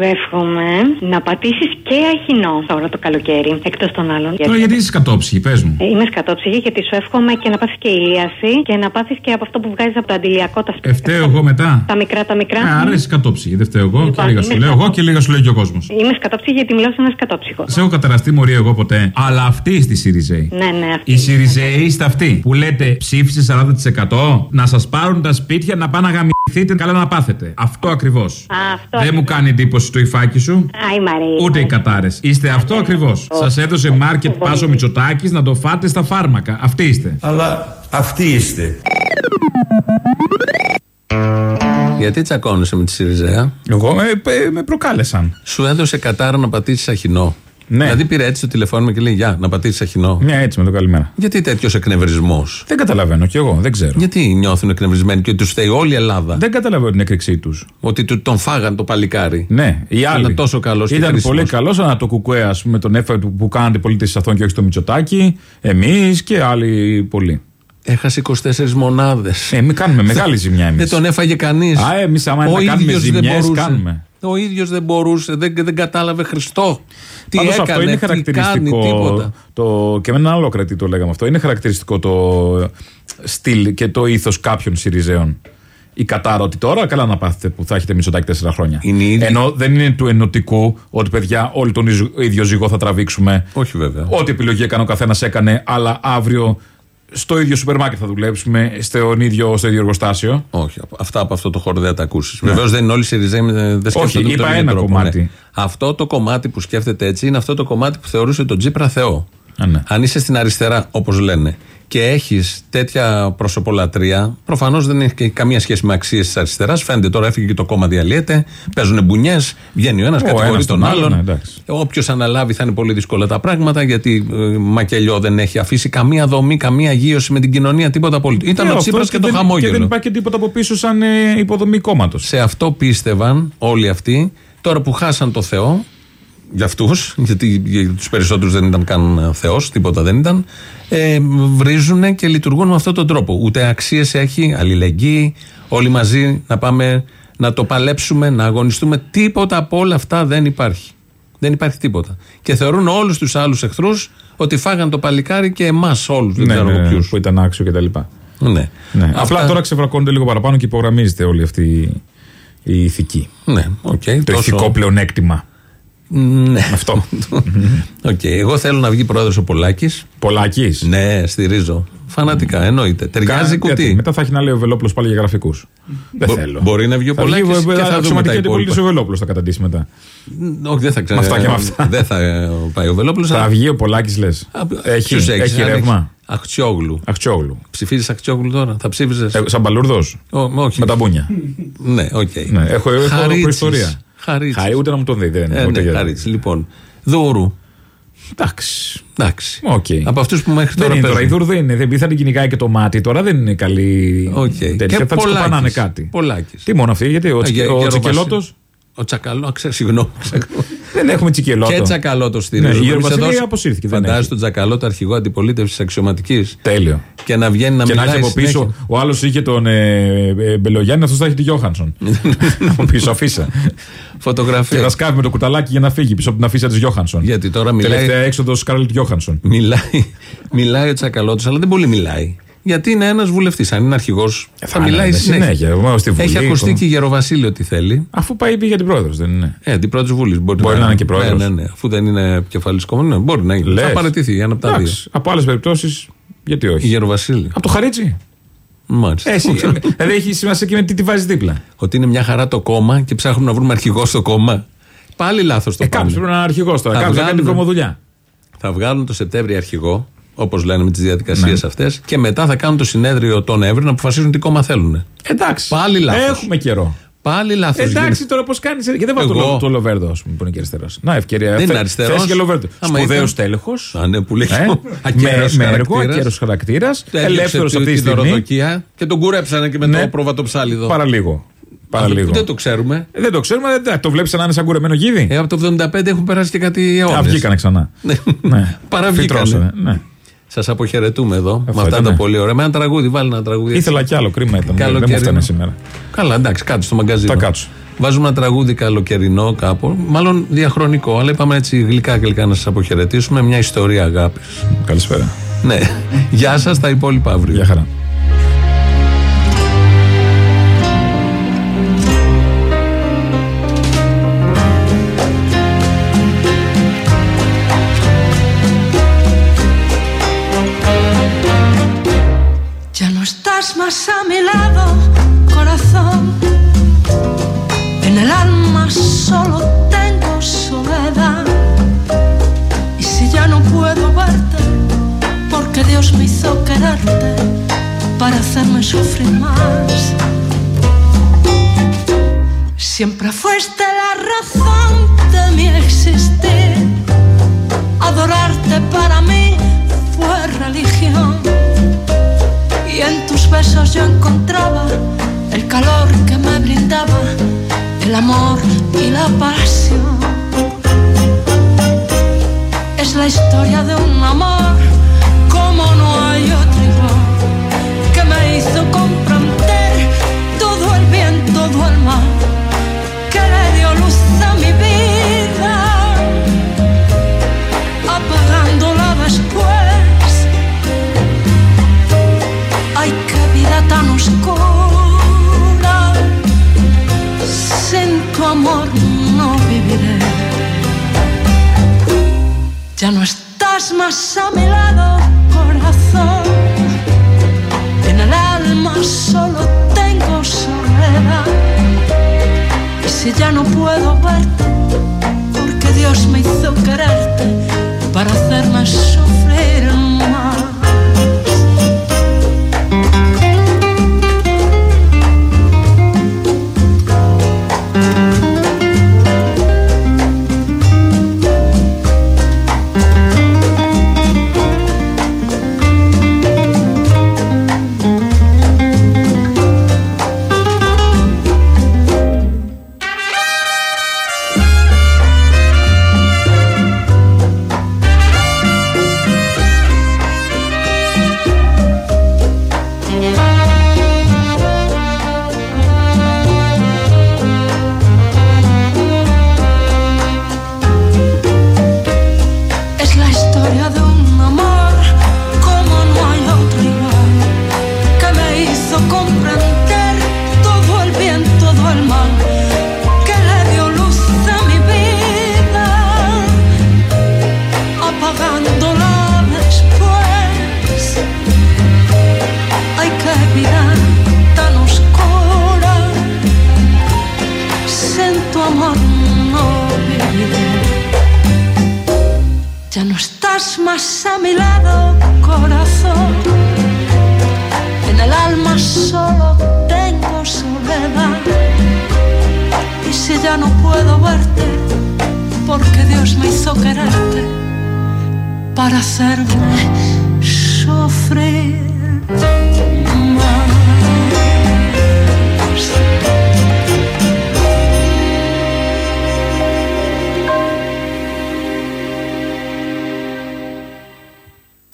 Σου εύχομαι να πατήσεις και αχινό τώρα το καλοκαίρι, εκτός των άλλων. Τώρα γιατί είσαι κατόψυχη, πες μου. Ε, Είμαι σκατόψυχη γιατί σου εύχομαι και να πάθεις και ηλίαση και να πάθεις και από αυτό που βγάζεις από το αντιλιακό τα Ευταίω εγώ μετά. Τα μικρά, τα μικρά. Α, Άρα είσαι κατόψυχη. Δεν φταίω εγώ και Λοιπόν, λίγα σου είναι λέω εγώ και λίγα σου λέει και ο κόσμος. Είμαι σκατόψυχη γιατί μιλάω σε ένα σκατόψυχο. Σε έχω καταραστεί μωρή εγώ ποτέ. Αλλά αυτή στη Σιριζέη. Ναι, ναι, αυτή. Οι Σιριζέοι είστε αυτοί που λέτε ψήφισε 40% να σας πάρουν τα σπίτια να πάνε να γαμηθείτε καλά να πάθετε. Αυτό ακριβώς. Α, αυτό. Δεν μου κάνει εντύπωση το υφάκι σου. Άι Μαρία. Ούτε οι κατάρες. Είστε αυτό ακριβώς. Σας έδωσε μάρκετ πάσο Μητσοτάκης να το φάτε στα φάρμακα. Αυτοί είστε. Αλλά αυτοί είστε. Γιατί τσακώνεσαι με τη Σιριζέα; Εγώ ε, με προκάλεσαν. Σου έδωσε κατάρα να πατήσεις αχινό. Ναι. Δηλαδή πήρε έτσι το τηλεφώνημα και λέει Γεια, να πατήσεις αχινό. Μια έτσι με το καλημέρα. Γιατί τέτοιος εκνευρισμός; Δεν καταλαβαίνω κι εγώ, δεν ξέρω. Γιατί νιώθουν εκνευρισμένοι και ότι τους φταίει όλη η Ελλάδα; Δεν καταλαβαίνω την έκρηξή τους. Ότι του, τον φάγαν το παλικάρι. Ναι, οι άλλοι. Ήταν τόσο καλός και Ήταν χρήσιμος. πολύ καλός, αλλά το κουκουέ, ας πούμε, τον έφαγε που, που κάνατε πολίτε αυτόν και όχι το Μητσοτάκι. Εμείς και άλλοι πολλοί. Έχασε 24 μονάδες. Ε, μην κάνουμε μεγάλη ζημιά εμείς. Δεν τον έφαγε κανείς. Α, εμείς άμα να κάνουμε ζημιές, κάνουμε. Ο ίδιος δεν μπορούσε, δεν, δεν κατάλαβε Χριστό. Τι Πάντως έκανε, αυτό είναι τι κάνει, χαρακτηριστικό. τίποτα. το, και με ένα άλλο κρατή το λέγαμε αυτό. Είναι χαρακτηριστικό το στυλ και το ήθος κάποιων Σιριζέων. Η κατάρα ότι τώρα καλά να πάθετε που θα έχετε μισοτάκι τέσσερα χρόνια. Ενώ δεν είναι του ενωτικού ότι παιδιά όλοι τον ίζ- ίδιο ζυγό θα τραβήξουμε. Όχι βέβαια. Ό,τι επιλογή έκανε ο καθένας έκανε, αλλά αύριο στο ίδιο σούπερ μάρκετ θα δουλέψουμε, στο ίδιο, στο ίδιο εργοστάσιο. Όχι, αυτά από αυτό το χώρο δεν θα τα ακούσεις. Βεβαίως δεν είναι όλοι οι Σιριζέοι, ε, δεν σκέφτονται Όχι, με τον είπα ίδιο ένα τρόπο, κομμάτι. ναι. Αυτό το κομμάτι που σκέφτεται έτσι είναι αυτό το κομμάτι που θεωρούσε τον Τζίπρα Θεό. ναι. Αν είσαι στην αριστερά, όπως λένε, και έχεις τέτοια προσωπολατρία, προφανώς δεν έχει και καμία σχέση με αξίες της αριστεράς. Φαίνεται τώρα, έφυγε και το κόμμα διαλύεται, παίζουν μπουνιές, βγαίνει ο ένας, Ο κατηγορεί ένας τον τον άλλον, άλλον. ναι, εντάξει. Όποιος αναλάβει θα είναι πολύ δύσκολα τα πράγματα, γιατί ε, Μακελιό δεν έχει αφήσει καμία δομή, καμία αγίωση με την κοινωνία, τίποτα απολύτω. Ήταν Ε, ο αυτό Τσίπρας και, το δεν- χαμόγελο. Και δεν υπάρχει και τίποτα από πίσω σαν ε, υποδομή κόμματος. Σε αυτό πίστευαν όλοι αυτοί. Τώρα που χάσαν το Θεό, για αυτούς, γιατί για τους περισσότερους δεν ήταν καν Θεός, τίποτα δεν ήταν, ε, βρίζουν και λειτουργούν με αυτόν τον τρόπο. Ούτε αξίες έχει, αλληλεγγύη, όλοι μαζί να πάμε να το παλέψουμε, να αγωνιστούμε. Τίποτα από όλα αυτά δεν υπάρχει. Δεν υπάρχει τίποτα. Και θεωρούν όλους τους άλλους ηθρού ότι φάγαν το παλικάρι και εμάς όλους. Δεν Ναι, ξέρω ναι, εγώ ποιους. που ήταν άξιο κτλ. Ναι. Ναι. Αυτά- Απλά τώρα ξεβρακώνεται λίγο παραπάνω και υπογραμμίζεται όλη αυτή η ηθική. Ναι, οκ. Το τόσο- ηθικό πλεονέκτημα. Ναι. Αυτό. Οκ. Εγώ θέλω να βγει πρόεδρος ο Πολάκης. Πολάκης. Ναι, στηρίζω. Φανατικά, εννοείται. Ταιριάζει κουτί. Μετά θα έχει να λέει ο Βελόπουλος πάλι για γραφικούς. Δεν Μπο- θέλω. μπορεί να βγει ο Θα Πολάκης βγει, και θα ε, δούμε τα αξιωματική υπόλοιπα. αντιπολίτευση ο Βελόπουλος θα καταντήσει μετά. Όχι, δεν θα ξέρω. Με αυτά και με αυτά. Δεν θα ε, πάει ο Βελόπουλος. Θα βγει ο Πολάκης, λες. Έχει, Ποιους έχεις, έχεις αν ρεύμα. Αχτσιόγλου. Αχτσιόγλου. Ψηφίζεις Αχτσιόγλου τώρα. Θα ψήφιζες; Ε, σαν παλούρδο. όχι. Με τα μπούνια. Ναι, οκ. Ναι, έχω, έχω Χαρίτσης. προϊστορία. Χαρίτσης. Χαρί, ούτε να μου τον δει. Δεν, Ε, ούτε ναι, για- Χαρίτσης. Λοιπόν, Δούρου. Εντάξει. Εντάξει. Οκ. Από αυτούς που μέχρι Δεν τώρα είναι τώρα. Η παίζουν. Δούρ δεν είναι. Δεν θα την κυνηγάει και το μάτι. Τώρα δεν είναι καλή. Οκ. τέτοια. Και Θα της Πολάκης. κοπανάνε κάτι. Πολάκης. Τι μόνο αυτή, γιατί ο, Ε, Τσικ- γε- ο Γεροβασίλη. Τσικελώτο. Ο Τσακαλώτο, συγγνώμη. Δεν έχουμε Τσικελώτο. Και Τσακαλώτο Ναι, στηρίζουμε. η Εμείς Γεροβασίλη εδώ αποσύρθηκε. δεν Φαντάζεσαι έχει. τον Τσακαλώτο αρχηγό αντιπολίτευσης αξιωματικής. Τέλειο. Και να βγαίνει να και να μιλάει. έχει από πίσω. συνέχεια. Ο άλλος είχε τον ε, ε, Μπελογιάννη, αυτός θα έχει τη Γιώχανσον. από πίσω, αφίσα. Φωτογραφία. Και να σκάβει με το κουταλάκι για να φύγει πίσω από την αφίσα της Γιώχανσον. Γιατί τώρα μιλάει- Τελευταία έξοδος Σκάρλετ Γιώχανσον. Μιλάει, μιλάει ο Τσακαλώτος, αλλά δεν πολύ μιλάει. Γιατί είναι ένας βουλευτής. Αν είναι αρχηγός, θα, είναι, μιλάει ναι, συνέχεια. συνέχεια. Εγώ στη Βουλή, Έχει ακουστεί ακόμα. και η Γεροβασίλη ότι θέλει. Αφού πάει πει για την πρόεδρος, δεν είναι. Ε, αντιπρόεδρος Βουλής. Μπορεί, Μπορεί να είναι και πρόεδρος. Ναι, ναι, ναι. Αφού δεν είναι επικεφαλή κόμμα, ναι, μπορεί να είναι. Λες. Θα παραιτηθεί για ένα από τα δύο. Εντάξει, Από άλλες περιπτώσεις, γιατί Η όχι. Γεροβασίλη. Από το χαρίτσι. Μάλιστα. Εσύ, ε, δηλαδή έχει σημασία και με τι τη βάζεις δίπλα. Ότι είναι μια χαρά το κόμμα και ψάχνουμε να βρούμε αρχηγό στο κόμμα. Πάλι λάθος το Ε, πάνε. κάποιο πρέπει να είναι αρχηγός τώρα. Θα Κάποιος θα κάνει βγάλουν- βρωμοδουλειά. Θα βγάλουν το Σεπτέμβριο αρχηγό, όπως λένε με τις διαδικασίες Ναι. αυτές, και μετά θα κάνουν το συνέδριο τον Νοέμβριο να αποφασίσουν τι κόμμα θέλουν. Εντάξει. Πάλι λάθος. Έχουμε καιρό. Πάλι λάθος. Εντάξει τώρα πώς κάνεις. Γιατί δεν βάζω το, Εγώ. Λο- το Λοβέρδο, ας πούμε, που είναι και αριστερός. Να, ευκαιρία. Δεν είναι Θε- αριστερός. θες και Λοβέρδο. Άμα Σπουδαίος ήταν- τέλεχος. Α, ναι, που λέει Ε, ακέραιος με, με έργο, χαρακτήρας. ακέραιο χαρακτήρας. Έδιωξε Ελεύθερος τη- αυτής τη την στιγμή. δωροδοκία και τον κουρέψανε και με Ναι. το πρόβατο ψάλιδο. Παραλίγο. Παραλίγο. Δεν το ξέρουμε. Ε, Δεν το ξέρουμε, δεν- το βλέπεις να είναι σαν κουρεμένο γίδι; Ε, από το 75 έχουν περάσει και κάτι αιώνες. Α, βγήκανε ξανά. ναι. Παραβγήκανε. Φυτρώσανε, Ναι. Σας αποχαιρετούμε εδώ με Ευχαριστώ, αυτά τα ναι. πολύ ωραία. Με ένα τραγούδι, βάλει ένα τραγούδι. Ήθελα κι άλλο, κρίμα ήταν. Δεν μου Καλοκαιρινό. φτάνε σήμερα. Καλά, εντάξει, κάτω στο μαγκαζίνο. Θα κάτσω. Βάζουμε ένα τραγούδι καλοκαιρινό κάπου, μάλλον διαχρονικό, αλλά είπαμε έτσι γλυκά γλυκά να σας αποχαιρετήσουμε. Μια ιστορία αγάπης. Καλησπέρα. Ναι. Γεια σας, τα υπόλοιπα αύριο. Γεια χαρά. Solo tengo soledad. Y si ya no puedo verte, porque Dios me hizo quererte para hacerme sufrir más. Siempre fuiste la razón de mi existir. Adorarte para mí fue religión. Y en tus besos yo encontraba el calor que me brindaba el amor y la pasión. Es la historia de un amor como no hay otro igual, que me hizo comprender todo el bien, todo el mal, que le dio luz a mi vida, apagándola después. Ay, sin tu amor no viviré. Ya no estás más a mi lado, corazón. En el alma solo tengo soledad. Y si ya no puedo verte, porque Dios me hizo quererte para hacerme